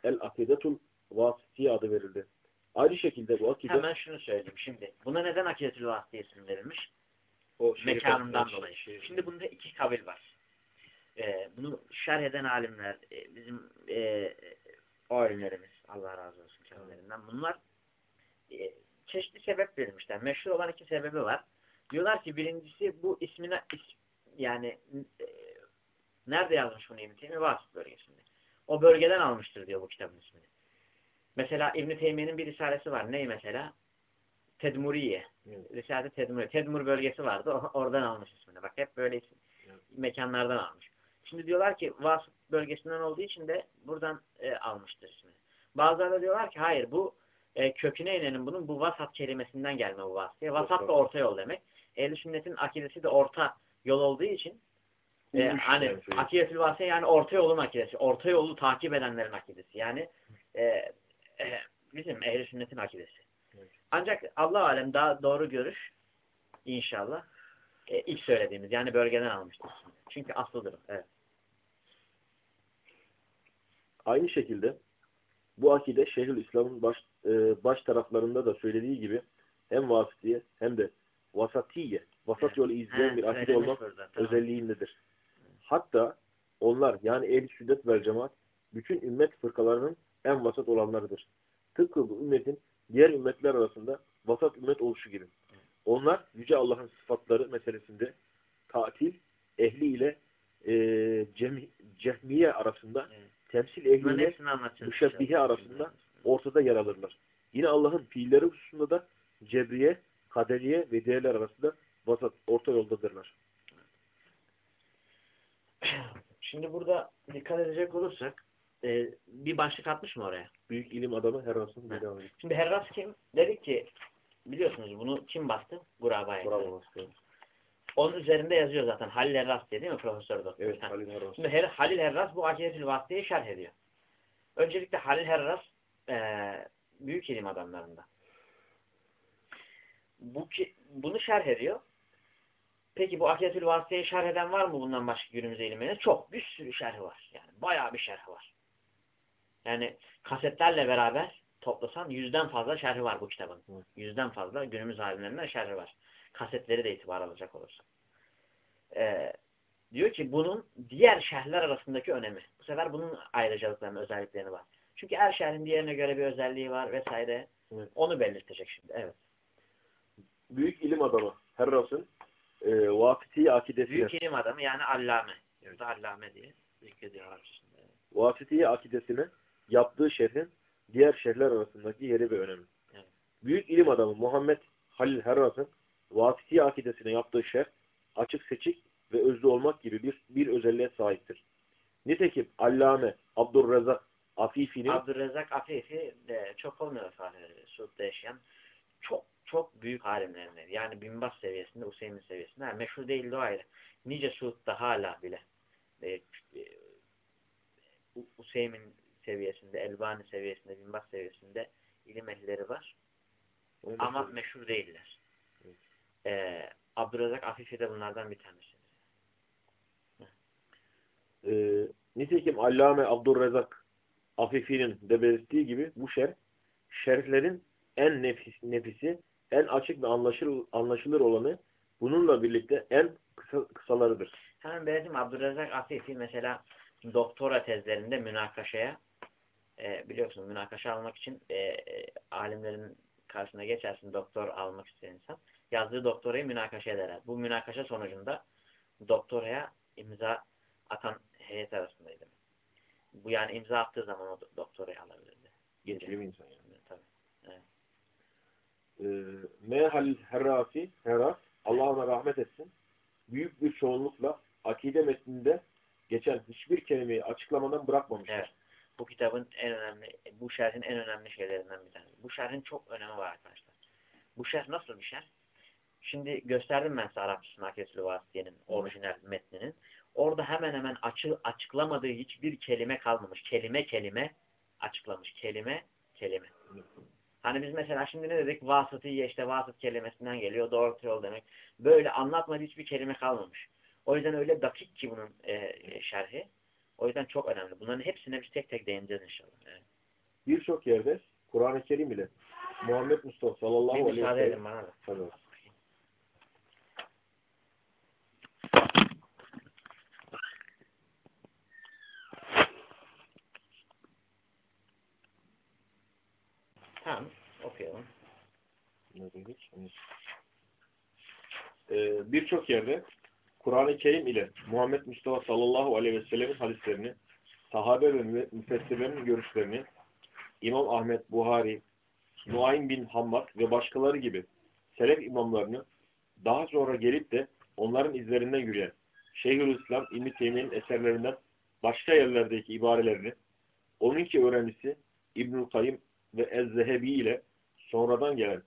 El-Akidetul Vasıtiye adı verildi. Aynı şekilde bu akide Hemen şunu söyleyeyim şimdi. Buna neden akidetül vasıtiye isim verilmiş? o Mekanından akide- dolayı. şerif- Şimdi bunda iki kabil var. Ee, bunu şerh eden alimler, e, bizim e, o alimlerimiz, Allah razı olsun kendilerinden. Bunlar e, çeşitli sebep verilmişler. Meşhur olan iki sebebi var. Diyorlar ki birincisi bu ismine is- yani e, nerede yazmış bunu İbn-i Teymiye? Vasıf bölgesinde. O bölgeden almıştır diyor bu kitabın ismini. Mesela İbn-i Teymiye'nin bir risalesi var. Ney mesela? Tedmuriye. Evet. Risale Tedmur. Tedmur bölgesi vardı. o- Oradan almış ismini. Bak hep böyle isim, mekanlardan almış. Şimdi diyorlar ki Vasıf bölgesinden olduğu için de buradan e, almıştır ismini. Bazıları da diyorlar ki hayır bu e, köküne inenin bunun bu vasat kelimesinden gelme bu vasıtiye. Vasat da orta yol demek. Ehl-i sünnetin akidesi de orta yol olduğu için e, hani şey. akidetül vasiye yani orta yolun akidesi. Orta yolu takip edenlerin akidesi. Yani e, e, bizim ehl-i sünnetin akidesi. Evet. Ancak Allah alem daha doğru görüş inşallah e, ilk söylediğimiz yani bölgeden almıştır. Çünkü aslıdır. Evet. Aynı şekilde bu akide Şeyhül İslam'ın baş, e, baş taraflarında da söylediği gibi hem vasıtiye hem de vasatiye, vasat yolu izleyen bir akide olmak burada, tamam. özelliğindedir. Hatta onlar yani ehl sünnet vel cemaat bütün ümmet fırkalarının en vasat olanlarıdır. Tıpkı bu ümmetin diğer ümmetler arasında vasat ümmet oluşu gibi. Onlar Yüce Allah'ın sıfatları meselesinde tatil ehli ile e, cem, cehmiye arasında Evet. temsil hepsini anlatacağız. müşebbihe arasında ortada yer alırlar. Yine Allah'ın fiilleri hususunda da cebriye, kaderiye ve değerler arasında vasat, orta yoldadırlar. Şimdi burada dikkat edecek olursak e, bir başlık atmış mı oraya? Büyük ilim adamı her arasında Evet. devam ediyor. Şimdi Herras kim? Dedik ki biliyorsunuz bunu kim bastı? Guraba'ya. Bravo başkanım. Onun üzerinde yazıyor zaten. Halil Herras diye değil mi Profesör Doktor? Evet, Ha. Halil Herras. Şimdi Her Halil Herras bu Akidetül Vasıtiye'yi şerh ediyor. Öncelikle Halil Herras e, büyük ilim adamlarından. Bu ki, bunu şerh ediyor. Peki bu Akidetül Vasıtiye'yi şerh eden var mı bundan başka günümüzde ilimlerinde? Çok. Bir sürü şerhi var. Yani bayağı bir şerhi var. Yani kasetlerle beraber toplasan yüzden fazla şerhi var bu kitabın. Evet. Yüzden fazla günümüz alimlerinden şerhi var. Kasetleri de itibar alacak olursa. Ee, diyor ki bunun diğer şerhler arasındaki önemi. Bu sefer bunun ayrıcalıklarının, özelliklerini var. Çünkü her şerhin diğerine göre bir özelliği var vesaire. Evet. Onu belirtecek şimdi. Evet. Büyük ilim adamı Herras'ın e, Vafiti akidesine, Büyük ilim adamı yani allame. Burada allame diye zikrediyor Arapçasında. Evet. Vafiti akidesine yaptığı şerhin diğer şerhler arasındaki yeri ve önemi. Evet. Büyük ilim adamı Muhammed Halil Herras'ın Vafiti akidesine yaptığı şerh açık seçik ve özlü olmak gibi bir, bir özelliğe sahiptir. Nitekim Allame Abdurrezzak Afifi'nin Abdurrezzak Afifi de çok olmuyor Fahri Suud'da yaşayan çok çok büyük alimlerinden. Yani Binbas seviyesinde, Useymin seviyesinde. Ha, meşhur değildi o ayrı. Nice Suud'da hala bile e, e, Useymin seviyesinde, Elbani seviyesinde, Binbas seviyesinde ilim ehlileri var. Onu Ama söyleyeyim. meşhur değiller. Evet. Ee, Abdurrezzak Afifi de bunlardan bir tanesi. Ee, nitekim Allame Abdurrezzak Afifi'nin de belirttiği gibi bu şer şerhlerin en nefis, nefisi, en açık ve anlaşılır, anlaşılır olanı bununla birlikte en kısa, kısalarıdır. Hemen belirteyim Abdurrezzak Afifi mesela doktora tezlerinde münakaşaya e, biliyorsun münakaşa almak için e, e, alimlerin karşısına geçersin doktor almak isteyen insan. Yazdığı doktorayı münakaşa ederler. Bu münakaşa sonucunda doktoraya imza atan heyet arasındaydı. Bu yani imza attığı zaman o doktorayı alabilirdi. Yetkili bir insan yani. Ee, Mehal Herrafi, Herraf, Allah ona rahmet etsin. Büyük bir çoğunlukla akide metninde geçen hiçbir kelimeyi açıklamadan bırakmamıştır. Evet. Bu kitabın en önemli, bu şerhin en önemli şeylerinden bir tanesi. Bu şerhin çok önemi var arkadaşlar. Bu şerh nasıl bir şerh? Şimdi gösterdim ben size Arapçasını Akesül Vasiye'nin orijinal metninin. Orada hemen hemen açı, açıklamadığı hiçbir kelime kalmamış. Kelime kelime açıklamış. Kelime kelime. Hani biz mesela şimdi ne dedik? Vasıtiye işte vasıt kelimesinden geliyor. Doğru yol demek. Böyle anlatmadığı hiçbir kelime kalmamış. O yüzden öyle dakik ki bunun e, şerhi. O yüzden çok önemli. Bunların hepsine biz tek tek değineceğiz inşallah. Evet. Birçok yerde Kur'an-ı Kerim ile Muhammed Mustafa sallallahu Bir aleyhi ve müsaade edin sellem bana da. Tabii. Tamam. Okuyalım. Ne dedik? Ee, Birçok yerde Kur'an-ı Kerim ile Muhammed Mustafa sallallahu aleyhi ve sellemin hadislerini, sahabe ve mü- müfessirlerin görüşlerini, İmam Ahmet, Buhari, Nuaym bin Hammad ve başkaları gibi selef imamlarını daha sonra gelip de onların izlerinden yürüyen Şeyhülislam İbn-i Teymiye'nin eserlerinden başka yerlerdeki ibarelerini, onunki öğrencisi İbnül Kayyım ve Ez-Zehebi ile sonradan gelen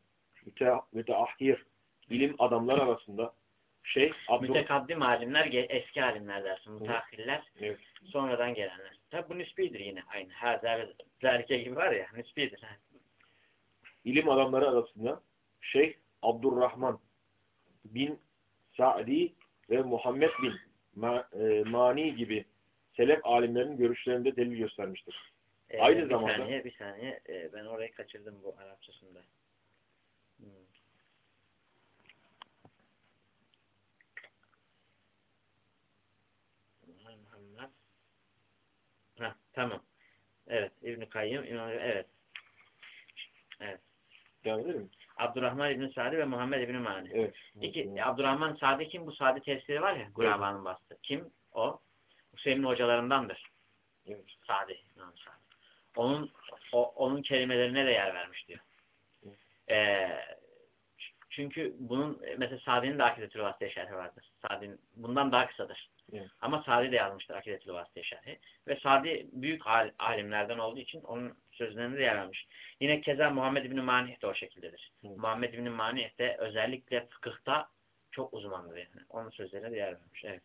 müteahhir ilim adamlar arasında Şeyh Abdül... Mütekaddim alimler eski alimler dersin. Müteahhiller Evet. sonradan gelenler. Tabi bu nisbidir yine. Aynı. Her zerke gibi var ya. Nisbidir. Ha. ilim adamları arasında Şeyh Abdurrahman bin Sa'di ve Muhammed bin Ma- e, Mani gibi selef alimlerin görüşlerinde delil göstermiştir. Ee, Aynı bir zamanda- saniye, bir saniye. Ee, ben orayı kaçırdım bu Arapçasında. Muhammed. Ha, tamam. Evet. İbn-i İmam evet. Evet. Edelim mi? Abdurrahman İbn Sadi ve Muhammed İbn Mani. Evet. İki, Abdurrahman Sadi kim? Bu Sadi tefsiri var ya, Guraba'nın bastı. Kim? O. Hüseyin'in hocalarındandır. Evet. Sadi. İmam Sadi. Onun, o, onun kelimelerine de yer vermiş diyor. Ee, çünkü bunun mesela Sadi'nin de Akidetül Vasıtiye şerhi vardır. Sadi'nin bundan daha kısadır. Evet. Ama Sadi de yazmıştır Akidetül Vasıtiye şerhi. Ve Sadi büyük al- alimlerden olduğu için onun sözlerine de yer vermiş. Yine keza Muhammed İbni Manih de o şekildedir. Evet. Muhammed İbni Manih de özellikle fıkıhta çok uzmandır yani. Onun sözlerine de yer vermiş. Evet.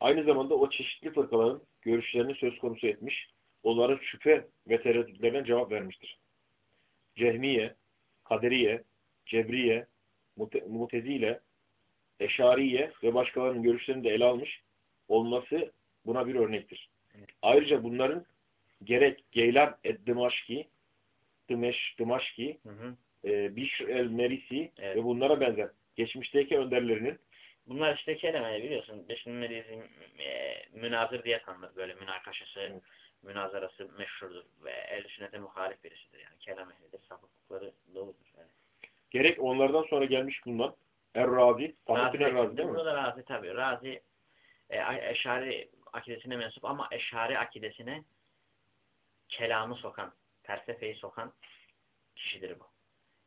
Aynı zamanda o çeşitli fırkaların görüşlerini söz konusu etmiş, onların şüphe ve tereddütlerine cevap vermiştir. Cehmiye, Kaderiye, Cebriye, Mute- Mutezile, Eşariye ve başkalarının görüşlerini de ele almış olması buna bir örnektir. Ayrıca bunların gerek Geylan Ed-Dimaşki, Dimeş, Dimaşki, Hı hı. e, Bişr el-Merisi Evet. ve bunlara benzer geçmişteki önderlerinin Bunlar işte kelime biliyorsun. Beşinci Meliz'in e, münazır diye tanınır. Böyle münakaşası, Evet. Münazarası meşhurdur. Ve el sünnete muhalif birisidir. Yani kelam ehlidir. Sapıklıkları doludur. Evet. gerek onlardan sonra gelmiş bulunan Er-Razi, Razi, Er-Razi değil mi? Burada da Razi tabii. Razi e, Eşari akidesine mensup ama Eşari akidesine kelamı sokan, felsefeyi sokan kişidir bu.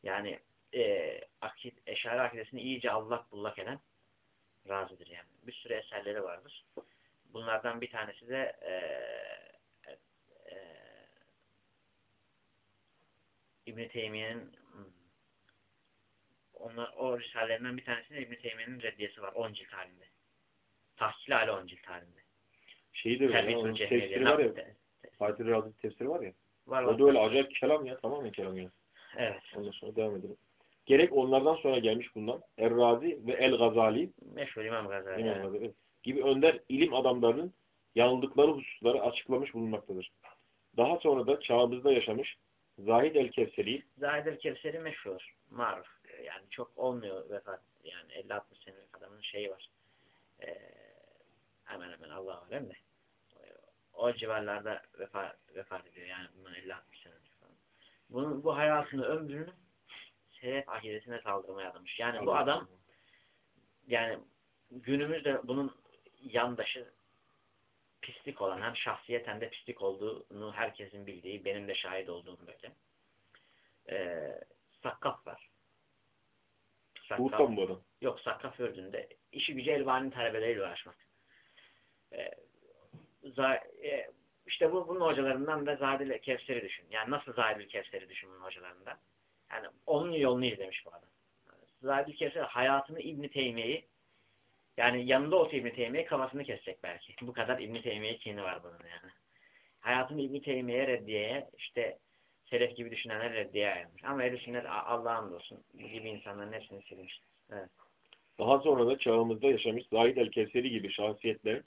Yani e, akid, Eşari akidesini iyice allak bullak eden Razi'dir yani. Bir sürü eserleri vardır. Bunlardan bir tanesi de e, İbn-i Teymiye'nin onlar, o risalelerinden bir tanesinde İbn-i Teymiye'nin reddiyesi var 10 cilt halinde. Tahkil hali 10 cilt halinde. Şeyi de öyle. Onun tefsiri var ya. Fahrettin Razi tefsiri var ya. Var O da öyle acayip kelam ya. Tamamen kelam ya. Evet. Ondan sonra devam edelim. gerek onlardan sonra gelmiş bulunan Er-Razi ve El-Gazali Meşhur İmam Gazali. İmam evet. Gazali gibi önder ilim adamlarının yanıldıkları hususları açıklamış bulunmaktadır. Daha sonra da çağımızda yaşamış Zahid el-Kevseri Zahid el-Kevseri meşhur. Maruf. Yani çok olmuyor vefat. Yani 50-60 senelik adamın şeyi var. Ee, hemen hemen Allah alem de. O civarlarda vefat, vefat ediyor. Yani bundan 50-60 senelik falan. Bunun, bu hayatını, ömrünü selef akidesine saldırmaya adamış. Yani bu adam yani günümüzde bunun yandaşı pislik olan hem şahsiyeten de pislik olduğunu herkesin bildiği, benim de şahit olduğum böyle. Ee, sakkaf var. Bu adam? Yok sakkaf ördüğünde işi gücü elvanın talebeleriyle uğraşmak. Ee, za, e, işte bu bunun hocalarından da Zadil Kevser'i düşün. Yani nasıl Zadil Kevser'i düşün bunun hocalarından. Yani onun yolunu izlemiş bu adam. Zadil Kevser hayatını İbn Teymiye'yi yani yanında olsa İbn Teymiye kafasını kesecek belki. Bu kadar İbn Teymiye kini var bunun yani. Hayatını İbn Teymiye reddiyeye işte selef gibi düşünenler reddiye ayırmış. Ama ehl sünnet olsun gibi insanların hepsini silmiş. Evet. Daha sonra da çağımızda yaşamış Zahid el-Kevseri gibi şahsiyetlerin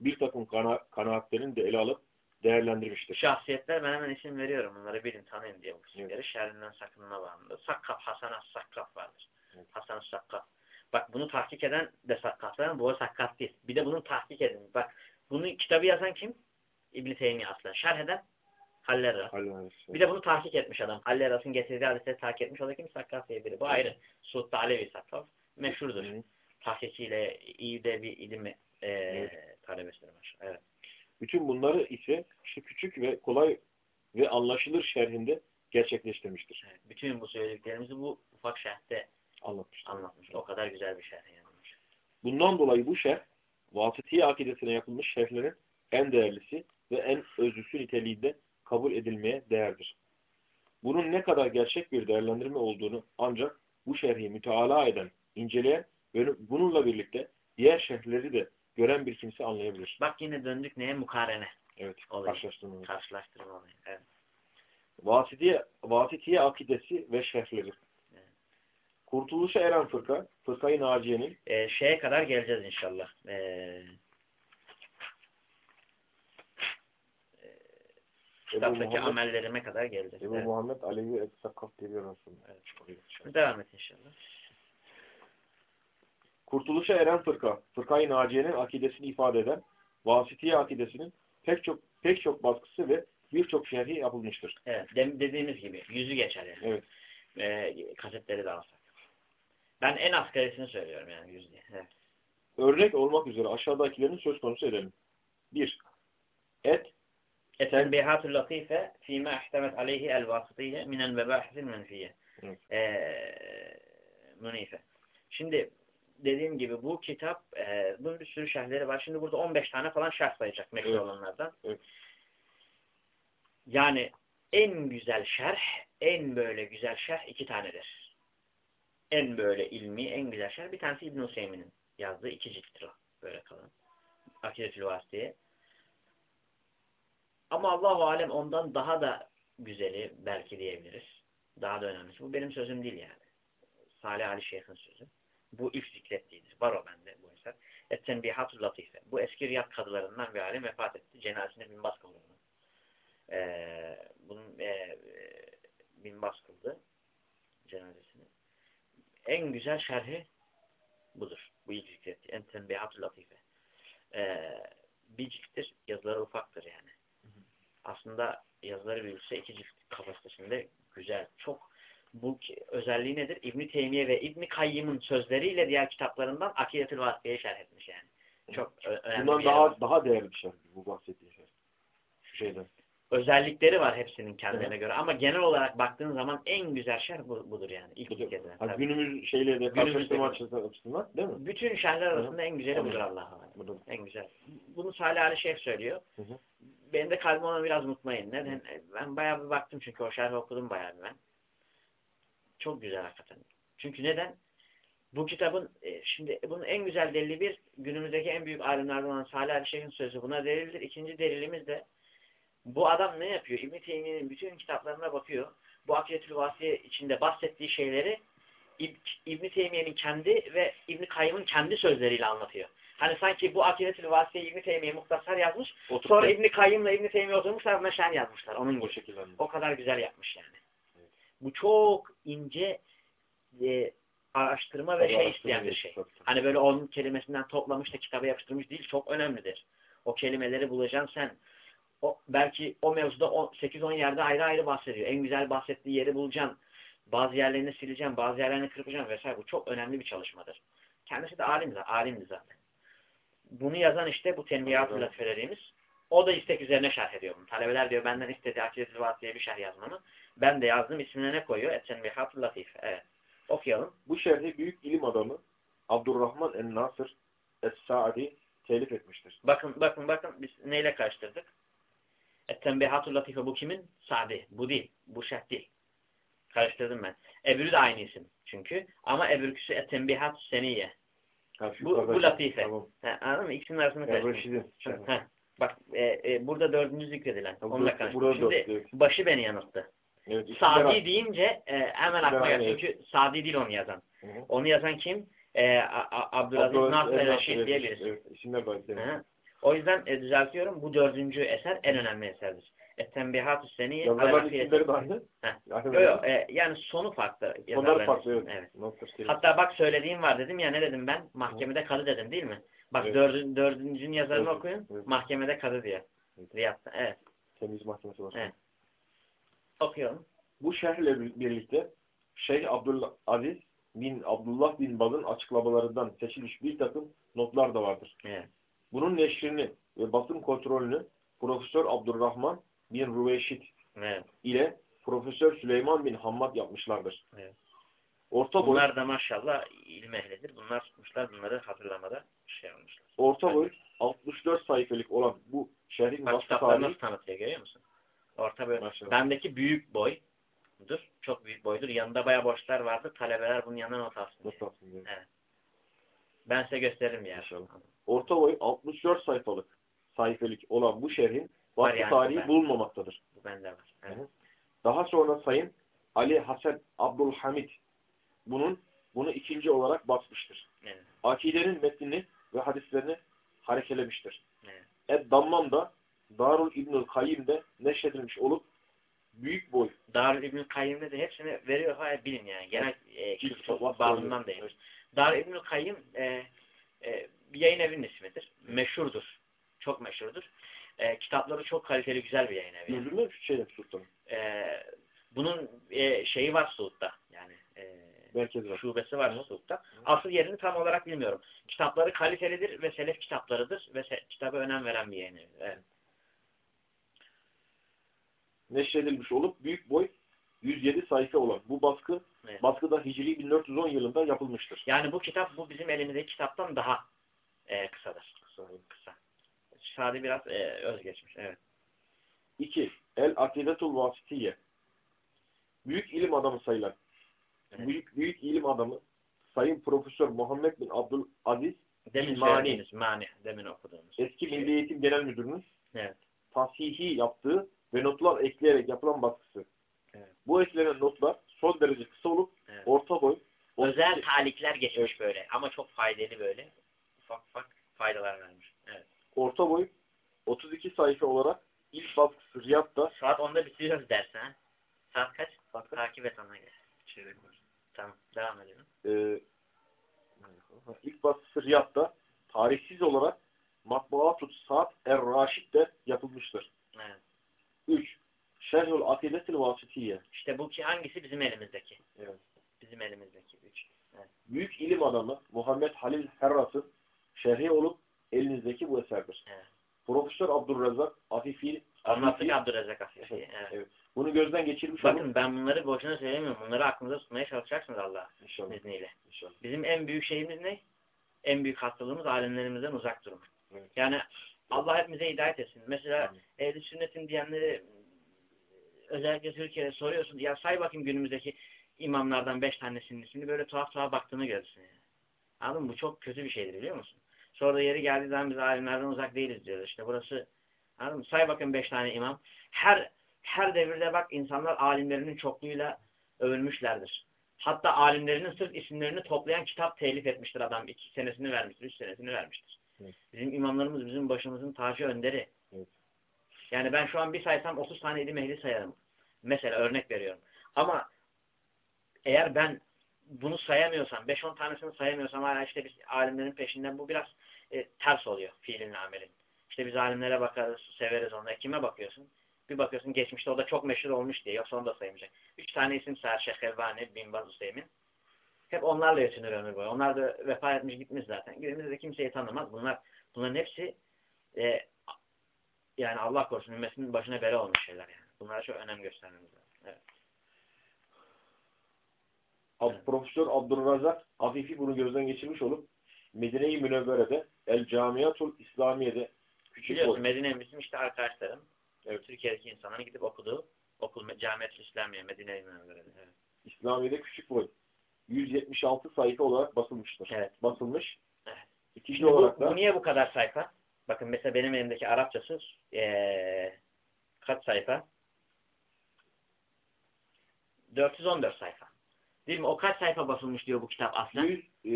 bir takım kana kanaatlerini de ele alıp değerlendirmiştir. Şahsiyetler ben hemen isim veriyorum. Bunları bilin tanıyın diye bu isimleri. Evet. Şerrinden sakınma bağımlı. Sakkaf, Hasan As-Sakkaf vardır. Evet. Hasan As-Sakkaf. Bak bunu tahkik eden de Sakkaflar bu o Sakkaf değil. Bir de bunu tahkik edin. Bak bunu kitabı yazan kim? İbn-i Teymiye aslen. Şerh eden Haller Ras. Halil Bir de bunu tahkik etmiş adam. Haller Ras'ın getirdiği hadisleri tahkik etmiş. O da kim? Sakkaf diye biri. Bu ayrı. Suud'da Alevi Sakkaf. Meşhurdur. Hı. Tahkikiyle iyi de bir ilim e, talebesidir. maşallah. Evet. Bütün bunları ise şu küçük ve kolay ve anlaşılır şerhinde gerçekleştirmiştir. evet. Bütün bu söylediklerimizi bu ufak şerhte Anlatmıştır. anlatmış. O kadar güzel bir şerh yani. Bundan dolayı bu şerh vasıtiye akidesine yapılmış şerhlerin en değerlisi ve en özlüsü niteliğinde kabul edilmeye değerdir. Bunun ne kadar gerçek bir değerlendirme olduğunu ancak bu şerhi müteala eden, inceleyen ve bununla birlikte diğer şerhleri de gören bir kimse anlayabilir. Bak yine döndük neye? Mukarene. Evet, Olayı. karşılaştırma. Karşılaştırma olayı. Evet. Vasitiye, vasitiye akidesi ve şerhleri. Kurtuluşa eren fırka, fırkayı naciyenin Ee, şeye kadar geleceğiz inşallah. Ee, kitaptaki Muhammed- amellerime kadar geleceğiz. Ebu Evet. Muhammed Alevi El-Sakkaf diye bir Resul. Evet. Devam et inşallah. Kurtuluşa eren fırka, fırkayı naciyenin akidesini ifade eden vasitiye akidesinin pek çok pek çok baskısı ve birçok şerhi yapılmıştır. Evet. Dediğimiz gibi yüzü geçer yani. Evet. Ee, kasetleri de alsak. Ben en asgarisini söylüyorum yani yüzde. Evet. Örnek olmak üzere aşağıdakilerin söz konusu edelim. Bir, et. Etenbihatul latife fîme ihtamet aleyhi el vasıtiye minel mebâhisil menfiye. Evet. Ee, münife. Şimdi dediğim gibi bu kitap e, bunun bir sürü şerhleri var. Şimdi burada 15 tane falan şerh sayacak meşhur evet. olanlardan. Evet. Yani en güzel şerh, en böyle güzel şerh iki tanedir. En böyle ilmi, en güzel şerh. Bir tanesi İbn-i Hüseyin'in yazdığı iki cilttir o. Böyle kalın. Akidetül Vasıtiye. Ama Allahu Alem ondan daha da güzeli belki diyebiliriz. Daha da önemlisi. Bu benim sözüm değil yani. Salih Ali Şeyh'in sözü. Bu ilk zikrettiğidir. Var o bende bu eser. Et-Tenbihatul Latife. Bu eski Riyad kadılarından bir alim vefat etti. Cenazesine binbaz kıldı bunu. Ee, bunun e, e, binbaz kıldı cenazesini. En güzel şerhi budur. Bu ilk zikrettiği. Et-Tenbihatul Latife. Ee, bir cilttir. Yazıları ufaktır yani. Aslında yazıları büyülse iki cilt kapasitesinde güzel. Çok bu özelliği nedir? İbn Teymiye ve İbn Kayyım'ın sözleriyle diğer kitaplarından Akidetül Vasıtiye'yi şerh etmiş yani. Çok önemli bundan daha daha değerli bir şerh bu bahsettiği şerh. Şu şeyden. Özellikleri var hepsinin kendilerine Evet. göre. Ama genel olarak baktığın zaman en güzel şerh bu, budur yani. İlk Bu da- edilen. Ha, tabii. günümüz şeyle de karşılaştırma açısından değil mi? Bütün şerhler arasında en güzeli budur Allah'a. En güzel. Bunu Salih Ali Şeyh söylüyor. Hı hı. Benim de kalbim ona biraz mutmain. Neden? Ben bayağı bir baktım çünkü o şerhi okudum bayağı bir ben. Çok güzel hakikaten. Çünkü neden? Bu kitabın e, şimdi bunun en güzel delili bir günümüzdeki en büyük alimlerden olan Salih Ali Şeyh'in sözü buna delildir. İkinci delilimiz de bu adam ne yapıyor? İbn-i Teymiye'nin bütün kitaplarına bakıyor. Bu Akidetül Vasiye içinde bahsettiği şeyleri İb İbn Teymiye'nin kendi ve İbn Kayyım'ın kendi sözleriyle anlatıyor. Hani sanki bu Akidetül Vasiye İbn Teymiye muhtasar yazmış. Oturup Sonra İbn Kayyım'la İbn Teymiye oturmuşlar şerh yazmışlar. Onun o gibi. şekilde anladım. O kadar güzel yapmış yani. Evet. Bu çok ince e, araştırma ve Tabii şey isteyen bir şey. tabii. Hani böyle onun kelimesinden toplamış da kitaba yapıştırmış değil. Çok önemlidir. O kelimeleri bulacaksın sen. O, belki o mevzuda 8-10 yerde ayrı ayrı bahsediyor. En güzel bahsettiği yeri bulacaksın. Bazı yerlerini sileceksin, bazı yerlerini kırpacaksın vesaire. Bu çok önemli bir çalışmadır. Kendisi de alim zaten. Alimdi zaten. Bunu yazan işte bu tenbihat-ı latife dediğimiz. O da istek üzerine şerh ediyor bunu. Talebeler diyor benden istedi Akidetül Vasiye bir şerh yazmamı. Ben de yazdım. İsmine ne koyuyor? Et-tenbihat-ı latife. Evet. Okuyalım. Bu şerhi büyük ilim adamı Abdurrahman en-Nasır Es-Sa'di telif etmiştir. Bakın bakın bakın biz neyle karıştırdık? Et-tenbihat-ı latife bu kimin? Sadi. Bu değil. Bu şerh değil. Karıştırdım ben. Ebru da aynı isim çünkü. Ama Ebrüküsü Et-tenbihat seniye. Ha, Bu- bu latife. Tamam. Ha, anladın mı? İkisinin arasını karıştırdım. Bak e, e, burada dördüncü zikredilen. Ha, Onunla karıştırdım. Şimdi dört, başı beni yanılttı. Evet, Sadi deyince e, hemen aklıma geldi. Çünkü Sadi değil onu yazan. Hı hı. Onu yazan kim? E, Abdülaziz Nasr Reşid diye birisi. Evet, isimler de. Hı. O yüzden e, düzeltiyorum. Bu dördüncü eser en önemli eserdir. Et-Tenbihat-ü Seniye Yazarların isimleri. Heh. Yani Yok yok. e, yani sonu farklı. Onlar yazarların farklı evet. evet. Hatta bak söylediğim var dedim ya ne dedim ben? Mahkemede kadı dedim değil mi? Bak Evet. dördün, dördüncünün yazarını Evet, okuyun. evet. Mahkemede kadı diye. Evet. Riyad'da. Evet. Temiz mahkemesi var. Evet. Okuyorum. Bu şerhle birlikte Şeyh Abdülaziz bin Abdullah bin Baz'ın açıklamalarından seçilmiş bir takım notlar da vardır. Evet. Bunun neşrini ve basım kontrolünü Profesör Abdurrahman bin Ruveşit Evet. ile Profesör Süleyman bin Hammad yapmışlardır. Evet. Orta boy, Bunlar da maşallah ilim ehlidir. Bunlar tutmuşlar bunları hatırlamada şey almışlar. orta boy 64 sayfalık olan bu şerhin Bak kitapları nasıl tanıtıyor görüyor musun? Orta boy. Maşallah. Bendeki büyük boydur. Çok büyük boydur. Yanında bayağı boşlar vardı. Talebeler bunun yanına not alsın diye. Nasıl aslında? Ben size gösteririm yani. İnşallah. Orta boy 64 sayfalık sayfalık olan bu şerhin yani tarihi ben. bulunmamaktadır. Bu bende var. Evet. Daha sonra Sayın Ali Hasan Abdülhamid bunun bunu ikinci olarak basmıştır. Evet. Akidenin metnini ve hadislerini harekelemiştir. Evet. Ed-Dammam da Darul İbnül Kayyim'de neşredilmiş olup büyük boy Darül İbnül Kayyim'de de hepsini veriyor. Hayır bilin yani. Genel e, kültür bağlamından oluyor. değilmiş. Darül İbnül Kayyim e, e, bir yayın evinin ismidir. Meşhurdur. Çok meşhurdur. E, kitapları çok kaliteli güzel bir yayın evi. gördün mü şeyden sultanım? E, bunun e, şeyi var Suud'da. Yani e, Merkez var. şubesi var Hı. Suud'da. Asıl yerini tam olarak bilmiyorum. Kitapları kalitelidir ve selef kitaplarıdır ve se kitaba önem veren bir yayın evi. Evet. Neşredilmiş olup büyük boy 107 sayfa olan bu baskı Evet. baskı da Hicri 1410 yılında yapılmıştır. Yani bu kitap bu bizim elimizdeki kitaptan daha e, kısadır. Kısa. Sade biraz e, özgeçmiş. Evet. 2. El Akidetul Vasitiye Büyük ilim adamı sayılan Evet. büyük, büyük ilim adamı Sayın Profesör Muhammed bin Abdülaziz Demin Mani. mani. Demin okuduğumuz. eski Milli Eğitim Genel Müdürü'nün Evet. tasihi yaptığı ve notlar ekleyerek yapılan baskısı. Evet. Bu eklenen notlar son derece kısa olup Evet. orta boy Özel 32 talikler geçmiş böyle. Ama çok faydalı böyle. Ufak ufak faydalar vermiş. Evet. orta boy 32 sayfa olarak ilk baskısı Riyad'da Saat 10'da bitiriyoruz dersi ha. Saat kaç? Saat kaç? Takip et ona göre. Çeyrek var. Tamam. Devam edelim. e, ilk baskısı Riyad'da tarihsiz olarak Matbuatut Saat Er-Raşid'de yapılmıştır. Evet. 3. Şerhül Akidetil Vasitiye İşte bu ki hangisi bizim elimizdeki? Evet. Bizim elimizdeki. Üç. Büyük ilim adamı Muhammed Halil Herras'ın şerhi olup elinizdeki bu eserdir. Evet. Profesör Abdurrezzak Afifi, Anlattık Afifi Abdurrezzak Afifi. Evet, Evet. bunu gözden geçirmiş Bakın ben bunları boşuna söylemiyorum. Bunları aklınıza tutmaya çalışacaksınız Allah'ın inşallah, izniyle. inşallah. Bizim en büyük şeyimiz ne? En büyük hastalığımız alimlerimizden uzak durmak. Evet. Yani Allah hepimize hidayet etsin. Mesela ehli sünnetin diyenleri özellikle Türkiye'de soruyorsun. Ya say bakayım günümüzdeki imamlardan beş tanesinin ismini böyle tuhaf tuhaf baktığını görürsün. Yani. Anladın mı? Bu çok kötü bir şeydir biliyor musun? Sonra da yeri geldiği zaman biz alimlerden uzak değiliz diyoruz. İşte burası anladın mı? Say bakın beş tane imam. Her her devirde bak insanlar alimlerinin çokluğuyla övülmüşlerdir. Hatta alimlerinin sırf isimlerini toplayan kitap telif etmiştir adam. İki senesini vermiştir, üç senesini vermiştir. Evet. Bizim imamlarımız bizim başımızın tacı önderi. Evet. Yani ben şu an bir saysam 30 tane ilim ehli sayarım. Mesela örnek veriyorum. Ama eğer ben bunu sayamıyorsam, 5-10 tanesini sayamıyorsam hala işte biz alimlerin peşinden bu biraz e, ters oluyor fiilin amelin. İşte biz alimlere bakarız, severiz onları. Kime bakıyorsun? Bir bakıyorsun geçmişte o da çok meşhur olmuş diye. Yoksa onu da saymayacak. Üç tane isim sayar. Şeyh Elbani, Bin Baz Hüseyin. Hep onlarla yetinir ömür boyu. Onlar da vefat etmiş gitmiş zaten. Günümüzde de kimseyi tanımaz. Bunlar bunların hepsi e, yani Allah korusun ümmetinin başına bela olmuş şeyler yani. Bunlara çok önem göstermemiz lazım. Evet. Ab-. Profesör Abdurrazak Afifi bunu gözden geçirmiş olup Medine-i Münevvere'de El Camiatul İslamiye'de küçük Biliyorsun. Medine bizim işte arkadaşlarım. Evet. Türkiye'deki insanların gidip okuduğu okul Camiat-ül İslamiye Medine-i Münevvere'de. Evet. İslamiye'de küçük boy. 176 sayfa olarak basılmıştır. Evet. Basılmış. Evet. İkinci Şimdi bu, olarak da bu niye bu kadar sayfa? Bakın mesela benim elimdeki Arapçası eee kaç sayfa? 414 sayfa. Değil mi? O kaç sayfa basılmış diyor bu kitap aslen? 100, e,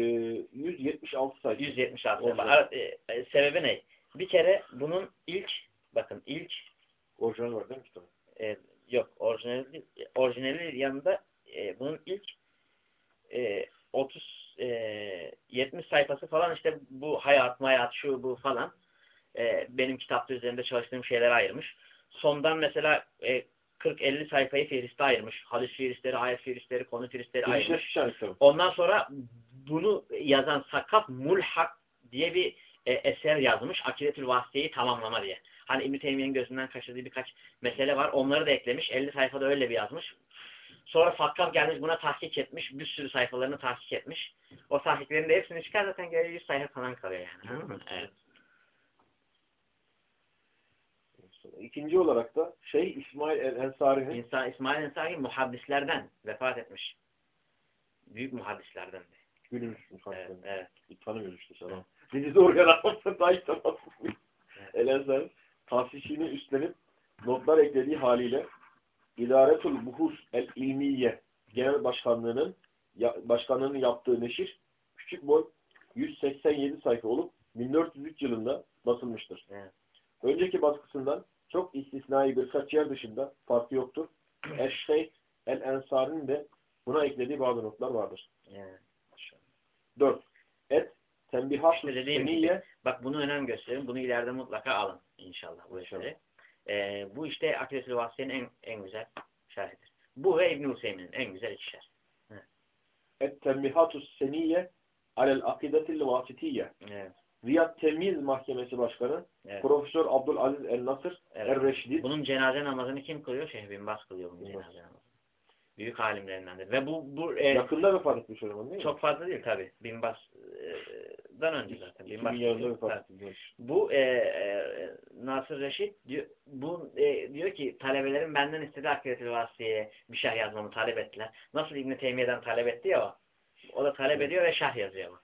176 sayfa. 176 Orijinal. sayfa. Ara- e, e, sebebi ne? Bir kere bunun ilk bakın ilk Orijinal var değil mi kitabın? e, yok orijinali orijinali yanında e, bunun ilk e, 30 e, 70 sayfası falan işte bu hayat hayat şu bu falan e, benim kitapta üzerinde çalıştığım şeylere ayırmış. Sondan mesela e, 40-50 sayfayı Fihrist'e ayırmış. Hadis Fihristleri, ayet Fihristleri, konu Fihristleri ayırmış. Kitabı. Ondan sonra bunu yazan Sakaf Mulhak diye bir e, eser yazmış. Akidetül Vasiye'yi tamamlama diye. Hani İbn-i Teymiye'nin gözünden kaçırdığı birkaç mesele var. Onları da eklemiş. 50 sayfada öyle bir yazmış. Sonra Sakkaf gelmiş buna tahkik etmiş. Bir sürü sayfalarını tahkik etmiş. O tahkiklerin de hepsini çıkar zaten geriye 100 sayfa falan kalıyor yani. Evet. İkinci olarak da şey İsmail el-Ensari'nin İnsan, İsmail Ensari muhaddislerden vefat etmiş. Büyük muhaddislerden de. günümüz Evet, muhakkak. evet. Tanımıyoruz işte sana. Oraya atmakta daha hiç tanımazsın. Evet. El-Ensari tahsisini üstlenip notlar eklediği haliyle İdaretul Buhus el-İlmiye Genel Başkanlığı'nın ya, başkanlığının yaptığı neşir küçük boy 187 sayfa olup 1403 yılında basılmıştır. Evet. Önceki baskısından çok istisnai birkaç yer dışında farkı yoktur. Eşşeyh el-Ensari'nin de buna eklediği bazı notlar vardır. Evet. 4. Et Tembihat. Seniye Bak bunu önem gösterin. Bunu ileride mutlaka alın inşallah bu eseri. Ee, bu işte Akidetül Vasiye'nin en, en güzel şerhidir. Bu ve İbn-i Hüseyin'in en güzel iki şerh. Et Tembihatus Seniye Alel Akidetil Vasitiye Evet. Riyad Temiz Mahkemesi Başkanı evet. Profesör Abdülaziz El-Nasır evet. Er-Reşidi Bunun cenaze namazını kim kılıyor? Şeyh bin Bas kılıyor bunun cenaze namazını. Büyük alimlerindendir. Ve bu, bu e, yakında vefat etmiş o değil mi? çok fazla değil tabi. Bin Bas'dan önce zaten. Bin 2000 Bas vefat etmiş. Bu e, e, Nasır Reşit diyor, bu e, diyor ki talebelerim benden istedi Akidetül Vasiye'ye bir şerh yazmamı talep ettiler. Nasıl İbn-i Teymiye'den talep etti ya o. O da talep ediyor ve şerh yazıyor bu.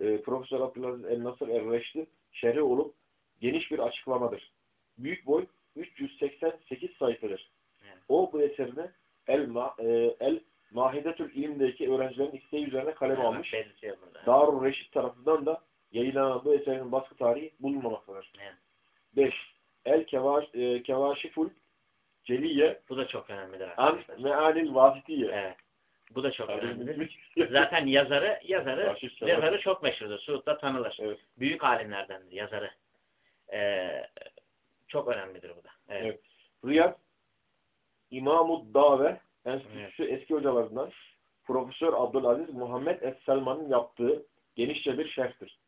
E, Profesör Abdülaziz El-Nasır Er-Reşdi şerhi olup geniş bir açıklamadır. Büyük boy 388 sayfadır. Evet. O bu eserini El, Ma e, El Mahidetül İlim'deki öğrencilerin isteği üzerine kaleme Evet, almış. burada. Darul Reşit tarafından da yayınlanan bu eserin baskı tarihi bulunmamaktadır. Evet. 5. El Kevaş, e, Kevaşiful Celiye Bu da çok önemlidir An arkadaşlar. Meanil Vasitiye. Evet. Bu da çok önemlidir. Evet. [laughs] Zaten yazarı yazarı Kemal. yazarı çok meşhurdur. Suud'da tanılır. Evet. Büyük alimlerdendir yazarı. Ee, çok önemlidir bu da. Evet. Evet. Riyad İmamud Dave Enstitüsü eski hocalarından Profesör Abdülaziz Muhammed Es-Selman'ın yaptığı genişçe bir şerhtir.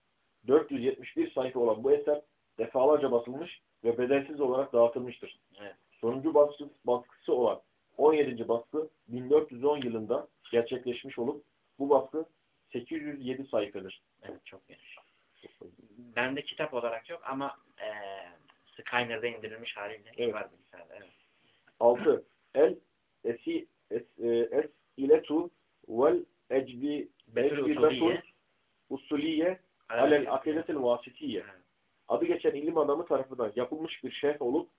471 sayfa olan bu eser defalarca basılmış ve bedelsiz olarak dağıtılmıştır. Evet. Sonuncu baskısı, baskısı olan 17. baskı 1410 yılında gerçekleşmiş olup bu baskı 807 sayfadır. Evet çok geniş. Bende kitap olarak yok ama e, Skyner'da indirilmiş haliyle Evet. var bilgisayarda. Evet. 6. El esi es, e, es iletu vel ecbi ecbibetul usuliye alel akidetil vasitiye. Evet. Adı geçen ilim adamı tarafından yapılmış bir şerh olup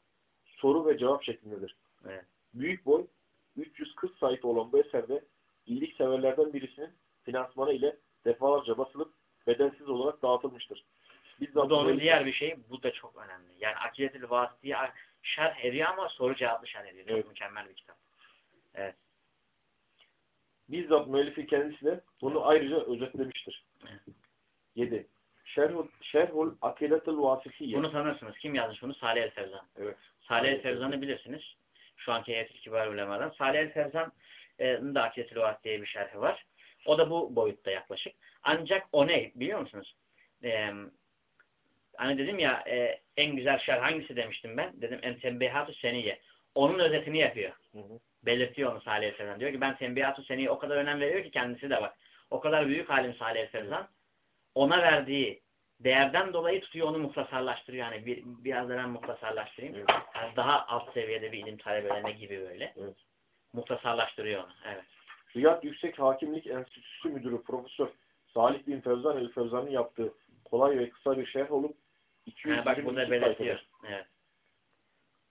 soru ve cevap şeklindedir. Evet. Büyük boy 340 sayfa olan bu eserde iyilikseverlerden birisinin finansmanı ile defalarca basılıp bedelsiz olarak dağıtılmıştır. Bizzat Bu müellif- diğer bir şey. Bu da çok önemli. Yani Akidetül Vasıti'yi şerh ediyor ama soru cevaplı şerh ediyor. Evet. mükemmel bir kitap. bizzat müellifi kendisi de bunu ayrıca özetlemiştir. Evet. 7. Şerhul, Şerhul Vasifiyye. Bunu tanırsınız. Kim yazmış bunu? Salih el-Fevzan. Evet. Salih el-Fevzan'ı bilirsiniz. Şu anki Heyetül Kibar Ulema'dan. Salih el-Fevzan'ın da Akidetül Vasıti'ye bir şerhi var. O da bu boyutta yaklaşık. Ancak o ne biliyor musunuz? Ee, hani dedim ya e, en güzel şerh hangisi demiştim ben? Dedim en tembihatü seniye. Onun özetini yapıyor. Hı hı. belirtiyor onu Salih el Diyor ki ben Tembihat-ı Seni'ye o kadar önem veriyor ki kendisi de bak. O kadar büyük alim Salih el Ona verdiği değerden dolayı tutuyor onu muhtasarlaştırıyor. Yani bir, biraz da ben muhtasarlaştırayım. Evet. Yani daha alt seviyede bir ilim talebelerine gibi böyle. Evet. Muhtasarlaştırıyor onu. Evet. Riyad Yüksek Hakimlik Enstitüsü Müdürü Profesör Salih bin Fevzan el Fevzan'ın yaptığı kolay ve kısa bir şerh olup Ha, bak 222 burada belirtiyor. Evet.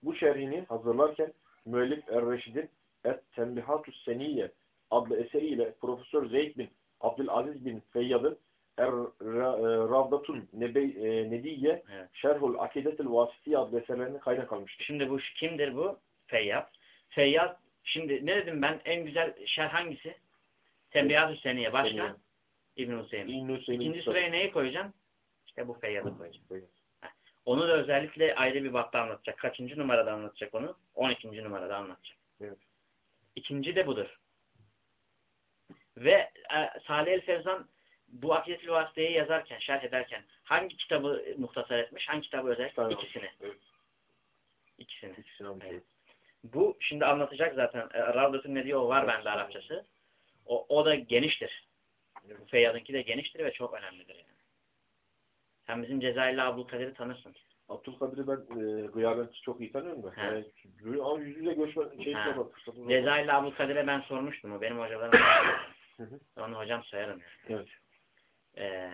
Bu şerhini hazırlarken müellif Er-Reşid'in Et-Tembihatus Seniyye adlı eseriyle Profesör Zeyd bin Abdülaziz bin Feyyad'ın Er-Ravdatun Nebe- e, Nediye evet. Şerhul Akidetil Vasitiye adlı eserlerine kaynak almıştır. Şimdi bu kimdir bu? Feyyaz. Feyyaz şimdi ne dedim ben? En güzel şerh hangisi? Tembihat-ı Seniye. Başka? İbn-i Hüseyin. İlmi Hüseyin'in İkinci sıraya neyi koyacaksın? İşte bu Feyyaz'ı koyacaksın. Onu da özellikle ayrı bir bapta anlatacak. Kaçıncı numarada anlatacak onu? 12. numarada anlatacak. Evet. İkinci de budur. Ve e, Salih el-Fevzan bu Akidetül Vasıtayı yazarken, şerh ederken hangi kitabı muhtasar etmiş? Hangi kitabı özel? İki tane İkisini. Evet. İkisini. İkisini. Evet. Bu şimdi anlatacak zaten. E, Ravdat'ın ne diyor o var bende Arapçası. O, o da geniştir. Evet. Feyyad'ınki de geniştir ve çok önemlidir yani. Sen bizim Cezayirli Abdülkadir'i tanırsın. Abdülkadir'i ben e, gıyaben çok iyi tanıyorum da. Yani, ama yüz yüze görüşme şey He. yapmak fırsatım. Cezayirli Abdülkadir'e ben sormuştum. O benim hocalarım. Onu hocam sayarım yani. Evet. Ee,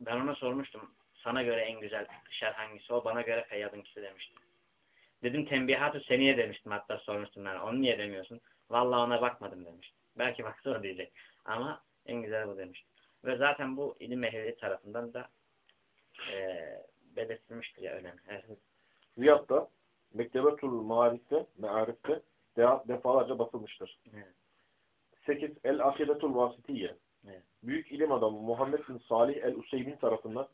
ben ona sormuştum. Sana göre en güzel şerh hangisi? O bana göre Feyyad'ınkisi demişti. Dedim tembihatü seniye demiştim hatta sormuştum ben. Onu niye demiyorsun? Vallahi ona bakmadım demişti. Belki baktı o diyecek. Ama en güzel bu demişti. Ve zaten bu ilim ehli tarafından da e, belirtilmiştir ya önemli. Evet. Riyad'da Mektebetul Marif'te, Me'arif'te de- defalarca basılmıştır. Evet. 8. El Akidetul Vasitiye. Evet. Büyük ilim adamı Muhammed bin Salih el-Useymin tarafından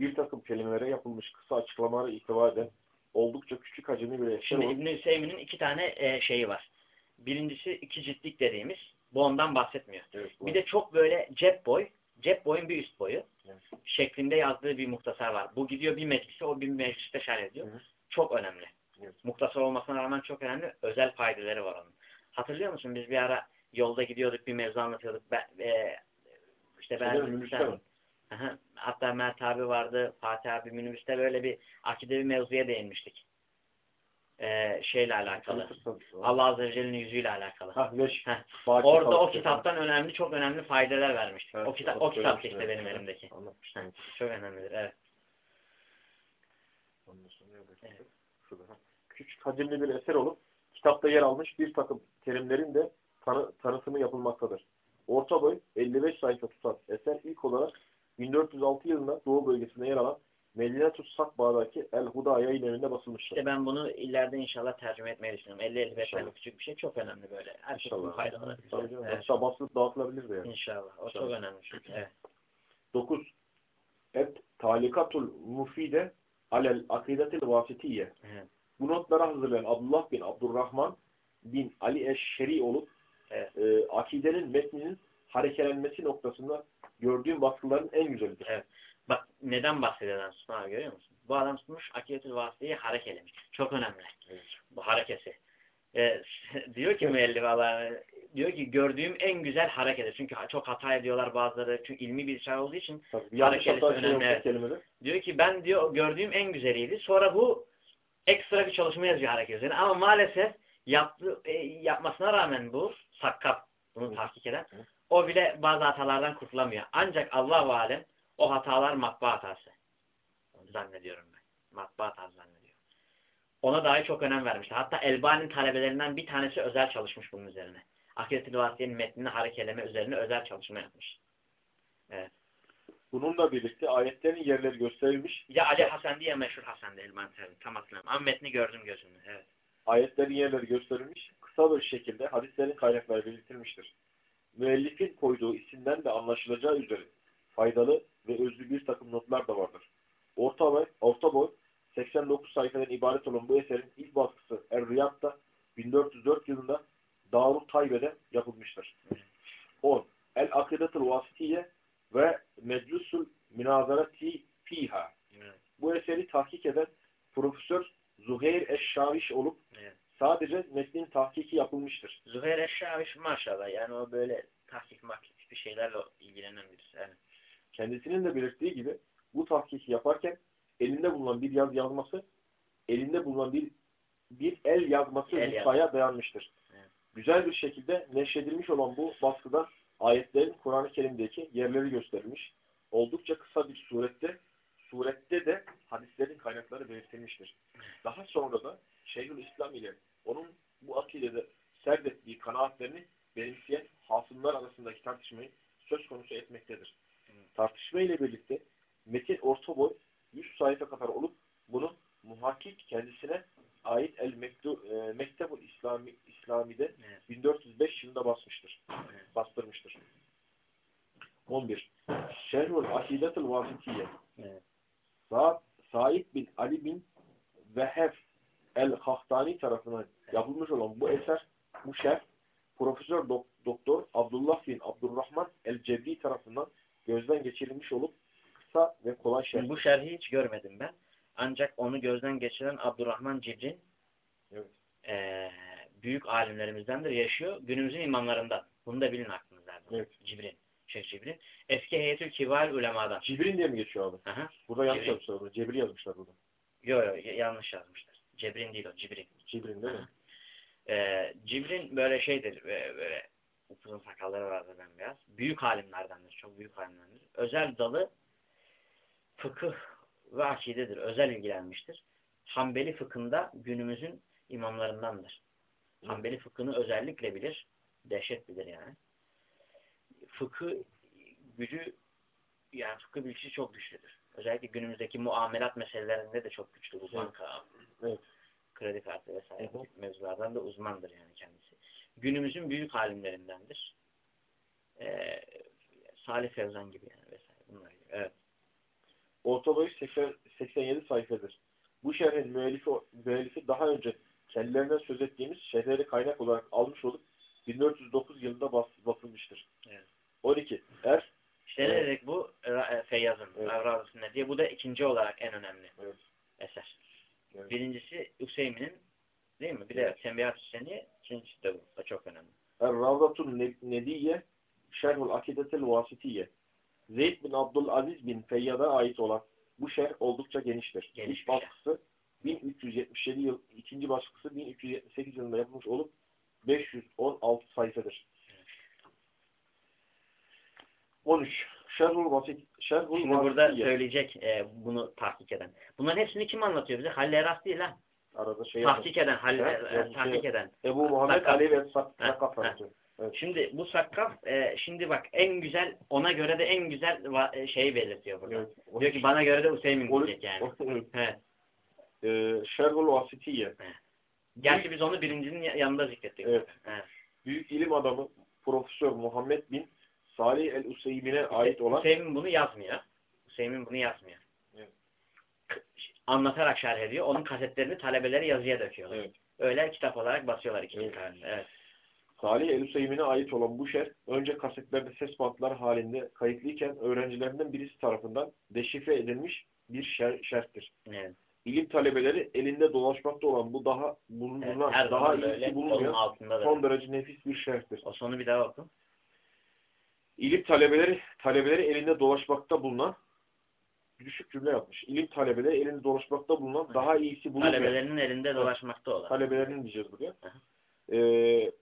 bir takım kelimelere yapılmış kısa açıklamaları itibar eden oldukça küçük hacimli bir eser Şimdi İbn-i Hüseyin'in iki tane e, şeyi var. Birincisi iki ciltlik dediğimiz. Bu ondan bahsetmiyor. Evet, bu- Bir de çok böyle cep boy, cep boyun bir üst boyu Evet. şeklinde yazdığı bir muhtasar var. Bu gidiyor bir meclise, o bir mecliste şerh ediyor. Hı. Çok önemli. Evet. Muhtasar olmasına rağmen çok önemli. Özel faydeleri var onun. Hatırlıyor musun? Biz bir ara yolda gidiyorduk, bir mevzu anlatıyorduk. Ben, e, işte ben, Şeyden, minibüste mi? Aha, hatta Mert abi vardı, Fatih abi minibüste böyle bir akidevi mevzuya değinmiştik. Ee, şeyle alakalı. Allah Azze ve Celle'nin yüzüyle alakalı. Ha, leş. Heh. Orada o kitaptan önemli, çok önemli faydeler vermiştik. Evet, o kitap, onu o kitap işte evet. benim elimdeki. Anlatmıştım. Çok önemlidir, evet. Evet. Küçük hacimli bir eser olup kitapta yer almış bir takım terimlerin de tanı, tanıtımı yapılmaktadır. Orta boy 55 sayfa tutan eser ilk olarak 1406 yılında Doğu bölgesinde yer alan Medinetü's Sakba'daki El Huda yayın evinde basılmıştır. İşte ben bunu ileride inşallah tercüme etmeyi düşünüyorum. 50-55 İnşallah. tane küçük bir şey çok önemli böyle. Herkesin İnşallah. faydaları. Evet. Hatta basılıp dağıtılabilir de yani. İnşallah. O çok İnşallah. önemli çünkü. Evet. 9. Et Talikatul Mufide Alel Akidetil Vasitiye. Evet. Bu notları hazırlayan Abdullah bin Abdurrahman bin Ali Eşşeri olup Evet. e, akidenin metninin harekelenmesi noktasında gördüğüm baskıların en güzelidir. Evet. Bak neden bahsediyor adam abi görüyor musun? Bu adam tutmuş Akiyetül Vasıtayı harekelemiş. Çok önemli. Evet. Bu harekesi. Ee, [laughs] diyor ki müellif [laughs] Allah diyor ki gördüğüm en güzel hareketi. Çünkü çok hata ediyorlar bazıları. Çünkü ilmi bir şey olduğu için şey önemli, kelimede. diyor ki ben diyor gördüğüm en güzeliydi. Sonra bu ekstra bir çalışma yazıyor hareket üzerine. Ama maalesef yaptı, e, yapmasına rağmen bu sakkap bunu tahkik eden o bile bazı hatalardan kurtulamıyor. Ancak Allah-u Alem o hatalar matbaa hatası. Zannediyorum ben. Matbaa hatası zannediyor. Ona dair çok önem vermişler. Hatta Elbani'nin talebelerinden bir tanesi özel çalışmış bunun üzerine. Akidet-i Vasiye'nin metnini harekeleme üzerine özel çalışma yapmış. Evet. Bununla birlikte ayetlerin yerleri gösterilmiş. Ya Ali Hasan diye meşhur Hasan değil Elbani. Tam hatırlamıyorum. Ama metni gördüm gözümle. Evet. Ayetlerin yerleri gösterilmiş. Kısa bir şekilde hadislerin kaynakları belirtilmiştir. Müellifin koyduğu isimden de anlaşılacağı üzere faydalı ve özlü bir takım notlar da vardır. Orta boy, orta boy 89 sayfadan ibaret olan bu eserin ilk baskısı Er-Riyad'da 1404 yılında Darut Taybe'de yapılmıştır. 10. El-Akidatul Vasitiye ve Meclusul Münazarati Fiha. Evet. Bu eseri tahkik eden Profesör Zuhair Eşşaviş olup evet. Sadece metnin tahkiki yapılmıştır. Zuhair Eşşaviş maşallah. Yani o böyle tahkik mahkik gibi şeylerle ilgilenen birisi. Evet. Kendisinin de belirttiği gibi bu tahkiki yaparken elinde bulunan bir yaz yazması, elinde bulunan bir bir el yazması El dayanmıştır. Evet. Güzel bir şekilde neşredilmiş olan bu baskıda ayetlerin Kur'an-ı Kerim'deki yerleri gösterilmiş. Oldukça kısa bir surette surette de hadislerin kaynakları belirtilmiştir. Daha sonra da Şeyhül İslam ile onun bu akidede serdettiği kanaatlerini benimseyen hasımlar arasındaki tartışmayı söz konusu etmektedir. Tartışma ile birlikte metin orta boy 100 sayfa kadar olup bunu muhakkik kendisine ait El e, Mektebul İslami, İslami'de Evet. 1405 yılında basmıştır. Evet. Bastırmıştır. 11. Şerhul Akidetul Vasitiye Evet. Sa Said bin Ali bin Vehef el-Hahtani tarafından yapılmış olan bu eser, bu şerh, Profesör Dok- Doktor Abdullah bin Abdurrahman el-Cebri tarafından gözden geçirilmiş olup kısa ve kolay şerh. Bu şerhi hiç görmedim ben. Ancak onu gözden geçiren Abdurrahman Cibrin Evet. eee, büyük alimlerimizdendir. Yaşıyor. Günümüzün imamlarından. Bunu da bilin aklınızda. Evet. Cibrin. Şeyh Cibrin. Eski heyetül kibar ulemadan. Cibrin diye mi geçiyor abi? Aha. Burada yanlış Cibrin. yazmışlar. Cebri yazmışlar burada. Yo yo yanlış yazmışlar. Cibrin değil o. Cibrin. Cibrin değil mi? Eee, Cibrin böyle şeydir. Böyle, böyle upuzun sakalları vardır bembeyaz. Büyük alimlerdendir. Çok büyük alimlerdendir. Özel dalı fıkıh ve akidedir. Özel ilgilenmiştir. Hanbeli fıkhında günümüzün imamlarındandır. Hanbeli fıkhını özellikle bilir. Dehşet bilir yani. Fıkı gücü yani fıkıh bilgisi çok güçlüdür. Özellikle günümüzdeki muamelat meselelerinde de çok güçlü bu banka, Evet. kredi kartı vesaire hı. mevzulardan da uzmandır yani kendisi. Günümüzün büyük alimlerindendir. Ee, Salih Fevzan gibi yani vesaire bunlar gibi. Evet. Orta boyu 80, 87 sayfadır. Bu şerhin müellifi, müellifi daha önce kendilerinden söz ettiğimiz şerhleri kaynak olarak almış olup 1409 yılında bas, basılmıştır. Evet. 12. Er, İşte Evet. ne dedik bu? E, Feyyaz'ın, Evet. Diye. Bu da ikinci olarak en önemli evet, eser. Evet. Birincisi Hüseyin'in değil mi? Bir de Evet. Sembiyat Hüseyin'i. İkincisi de bu. Da çok önemli. Er Ravdatun Ne- Nediye Şerhul Akidetel Vasitiye Zeyd bin Abdülaziz bin Feyyad'a ait olan bu şerh oldukça geniştir. Geniş İlk baskısı 1377 yıl, ikinci baskısı 1378 yılında yapılmış olup 516 sayfadır. 13. Şerhul Vasit Şerhul Şimdi burada Vasitiye. söyleyecek e, bunu tahkik eden. Bunların hepsini kim anlatıyor bize? Halil Eras değil ha. Arada şey Tahkik eden, Halil, Evet, e, tahkik şey- eden. Ebu Muhammed Sakkaf. Ali ve Ha, Sakkaf ha. Evet. Şimdi bu sakkaf, e, şimdi bak en güzel, ona göre de en güzel e, şeyi belirtiyor burada. Evet. Diyor ki bana göre de On- diyecek yani. [laughs] Evet. He. Ee, Şerhul Vasitiye Gerçi biz onu birincinin ya- yanında zikrettik. Evet. Büyük ilim adamı Profesör Muhammed bin Salih el-Useymin'e ait olan Hüseyin bunu yazmıyor. Hüseyin bunu yazmıyor. Evet. Anlatarak şerh ediyor. Onun kasetlerini talebeleri yazıya döküyorlar. evet, Öyle kitap olarak basıyorlar ikinci Evet. halinde. Evet. Salih el-Useymin'e ait olan bu şerh önce kasetlerde ses bantları halinde kayıtlıyken öğrencilerinden birisi tarafından deşifre edilmiş bir şer şerhtir. evet. İlim talebeleri elinde dolaşmakta olan bu daha Evet, bulunan, Her daha iyisi bulunmayan son derece nefis bir şerhtir. O sonu bir daha oku. İlim talebeleri talebeleri elinde dolaşmakta bulunan düşük cümle yapmış. İlim talebeleri elinde dolaşmakta bulunan daha iyisi bulunmayan Talebelerinin elinde dolaşmakta olan. talebelerinin diyeceğiz buraya. Ee,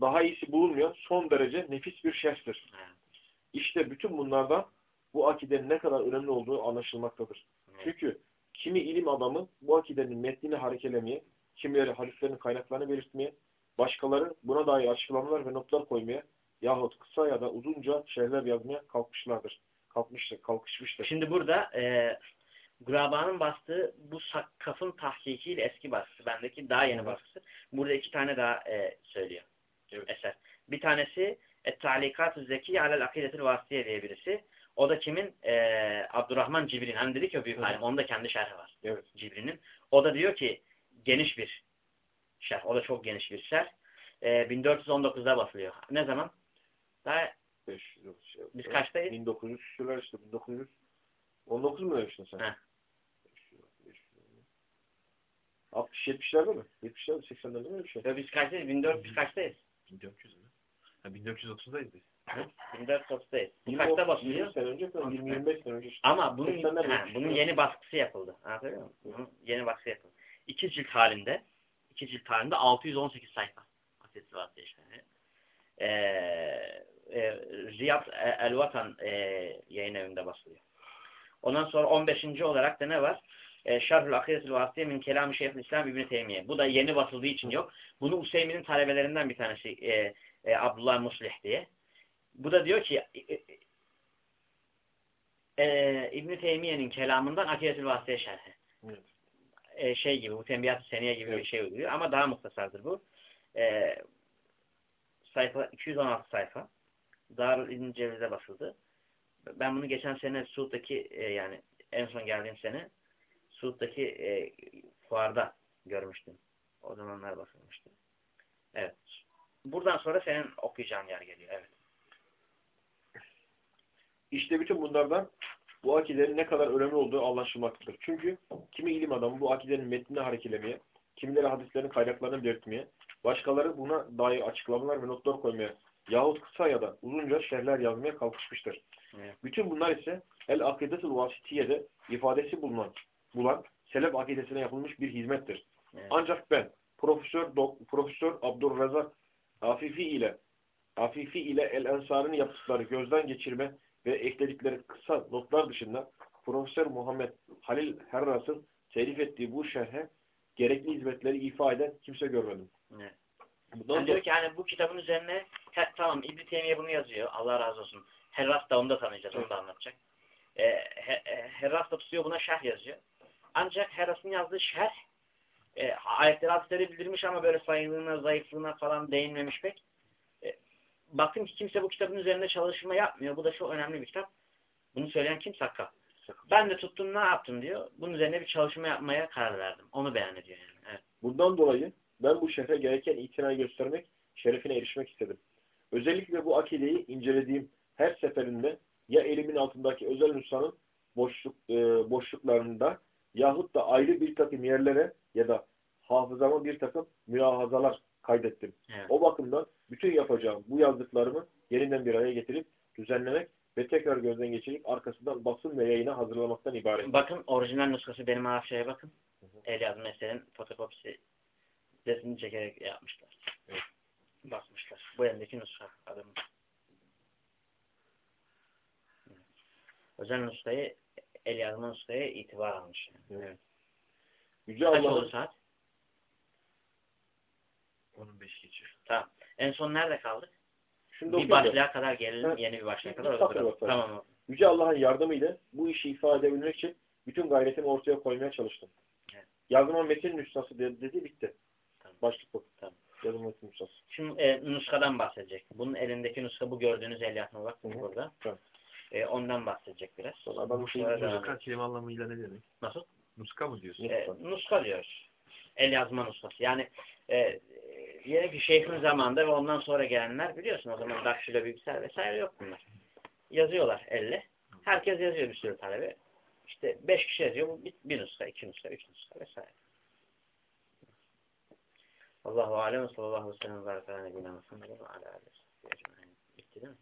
daha iyisi bulunmayan son derece nefis bir şerhtir. Evet. İşte bütün bunlardan bu akidenin ne kadar önemli olduğu anlaşılmaktadır. Evet. Çünkü Kimi ilim adamı bu akidenin metnini harekelemeye, kimileri hadislerin kaynaklarını belirtmeye, başkaları buna dair açıklamalar ve notlar koymaya yahut kısa ya da uzunca şeyler yazmaya kalkmışlardır. Kalkmıştır, kalkışmıştır. Şimdi burada e, Guraba'nın bastığı bu Sakkaf'ın tahkikiyle eski baskısı. Bendeki daha yeni Evet. baskısı. Burada iki tane daha e, söylüyor. Eser. Bir tanesi Et-Talikat-ı Zekiye alel Akidetil Vasıtiye diye birisi. O da kimin? E, Abdurrahman Cibrin. Hani dedik ya büyük Evet. alim. Onun da kendi şerhi var. Evet. Cibrin'in. O da diyor ki geniş bir şerh. O da çok geniş bir şerh. E, 1419'da basılıyor. Ne zaman? Daha 500 yıl şey. Biz kaçtayız? 1900 küsürler işte 1919 mu demiştin sen? Heh. 60 70'lerde mi? 70'lerde 80'lerde mi öyle bir şey? Ya biz kaçtayız? 1400 kaçtayız? 1400 mü? Ha 1430'dayız biz. 1430'dayız. Bu 20 kaçta 20 basılıyor? sene önce falan 20 25 sene önce işte. Ama bunun, 80'ler ha, bunun yeni baskısı yapıldı. Anlatabiliyor muyum? Bunun yeni baskısı yapıldı. İki cilt halinde iki cilt halinde 618 sayfa. Asit var işte. Ee, e, Riyad El Vatan e, yayın evinde basılıyor. Ondan sonra 15. olarak da ne var? E, Şerhül Akidetil Vasıtiye min Kelam-ı Şeyhülislam İbn Teymiye. Bu da yeni basıldığı için yok. Bunu Useymi'nin talebelerinden bir tanesi e, e, Abdullah Muslih diye. Bu da diyor ki e, e, İbn Teymiye'nin kelamından Akidetül Vasıtiye şerhi. Evet. E, şey gibi bu Tembiyat-ı Seniye gibi bir Evet. şey uyguluyor ama daha muhtasardır bu. E, sayfa 216 sayfa. Darül İbn Ceviz'e basıldı. Ben bunu geçen sene Suud'daki e, yani en son geldiğim sene Suud'daki e, fuarda görmüştüm. O zamanlar basılmıştı. Evet. Buradan sonra senin okuyacağın yer geliyor. Evet. İşte bütün bunlardan bu akidenin ne kadar önemli olduğu anlaşılmaktadır. Çünkü kimi ilim adamı bu akidenin metnini harekelemeye, kimileri hadislerin kaynaklarını belirtmeye, başkaları buna dair açıklamalar ve notlar koymaya yahut kısa ya da uzunca şerhler yazmaya kalkışmıştır. Evet. Bütün bunlar ise El Akidetul Vasitiye'de ifadesi bulunan, bulan Selef akidesine yapılmış bir hizmettir. Evet. Ancak ben Profesör Dok Profesör Abdurrezzak Afifi ile Afifi ile El Ensar'ın yaptıkları gözden geçirme ve ekledikleri kısa notlar dışında Profesör Muhammed Halil Herras'ın telif ettiği bu şerhe gerekli hizmetleri ifa eden kimse görmedim. Evet. Yani diyor ki hani bu kitabın üzerine he, tamam İbn Teymiye bunu yazıyor. Allah razı olsun. Herras da onu da tanıyacağız. Onu da anlatacak. E, he, e, Herras da tutuyor buna şerh yazıyor. Ancak Herras'ın yazdığı şerh e, ayetleri hadisleri bildirmiş ama böyle sayılığına, zayıflığına falan değinmemiş pek. E, baktım ki kimse bu kitabın üzerinde çalışma yapmıyor. Bu da çok önemli bir kitap. Bunu söyleyen kim? Sakka. Ben de tuttum ne yaptım diyor. Bunun üzerine bir çalışma yapmaya karar verdim. Onu beyan ediyor yani. Evet. Bundan dolayı ben bu şehre gereken itinayı göstermek, şerefine erişmek istedim. Özellikle bu akideyi incelediğim her seferinde ya elimin altındaki özel nüshanın boşluk, e, boşluklarında yahut da ayrı bir takım yerlere ya da hafızama bir takım mülahazalar kaydettim. Evet. O bakımdan bütün yapacağım bu yazdıklarımı yeniden bir araya getirip düzenlemek ve tekrar gözden geçirip arkasından basın ve yayına hazırlamaktan ibaret. Bakın orijinal nuskası benim Arapçaya bakın. El yazma eserin fotokopisi resmini çekerek yapmışlar. Evet. Basmışlar. Bu elimdeki nuska adamın. Özel nuskayı el yazma nuskaya itibar almış. Yani. Evet. Yüce Kaç oldu Allah'ın saat? Onun 5 geçiyor. Tamam. En son nerede kaldık? da Bir başlığa kadar gelelim. Evet. Yeni bir başlığa kadar bakalım. Tamam. Yüce Allah'ın yardımıyla bu işi ifade edebilmek için bütün gayretimi ortaya koymaya çalıştım. Evet. Yazıma metin nüshası dedi, dedi bitti. Başlık. Tamam. Yazıma metin nüshası. Şimdi e, nuskadan bahsedecek. Bunun elindeki nuska bu gördüğünüz el yazma bak Hı hı. burada. Tamam. E, ondan bahsedecek biraz. Adam şey Nuska kelime anlamıyla ne demek? Nasıl? Nuska mı diyorsun? E, nuska diyoruz. El yazma nuskası. Yani e, e, diyelim ki şeyhin zamanında ve ondan sonra gelenler biliyorsun o zaman daktilo bilgisayar vesaire yok bunlar. Yazıyorlar elle. Herkes yazıyor bir sürü talebe. İşte beş kişi yazıyor. Bu bir, bir nuska, iki nuska, üç nuska vesaire. Allahu alem sallallahu aleyhi ve sellem ve ala. Bitti değil mi?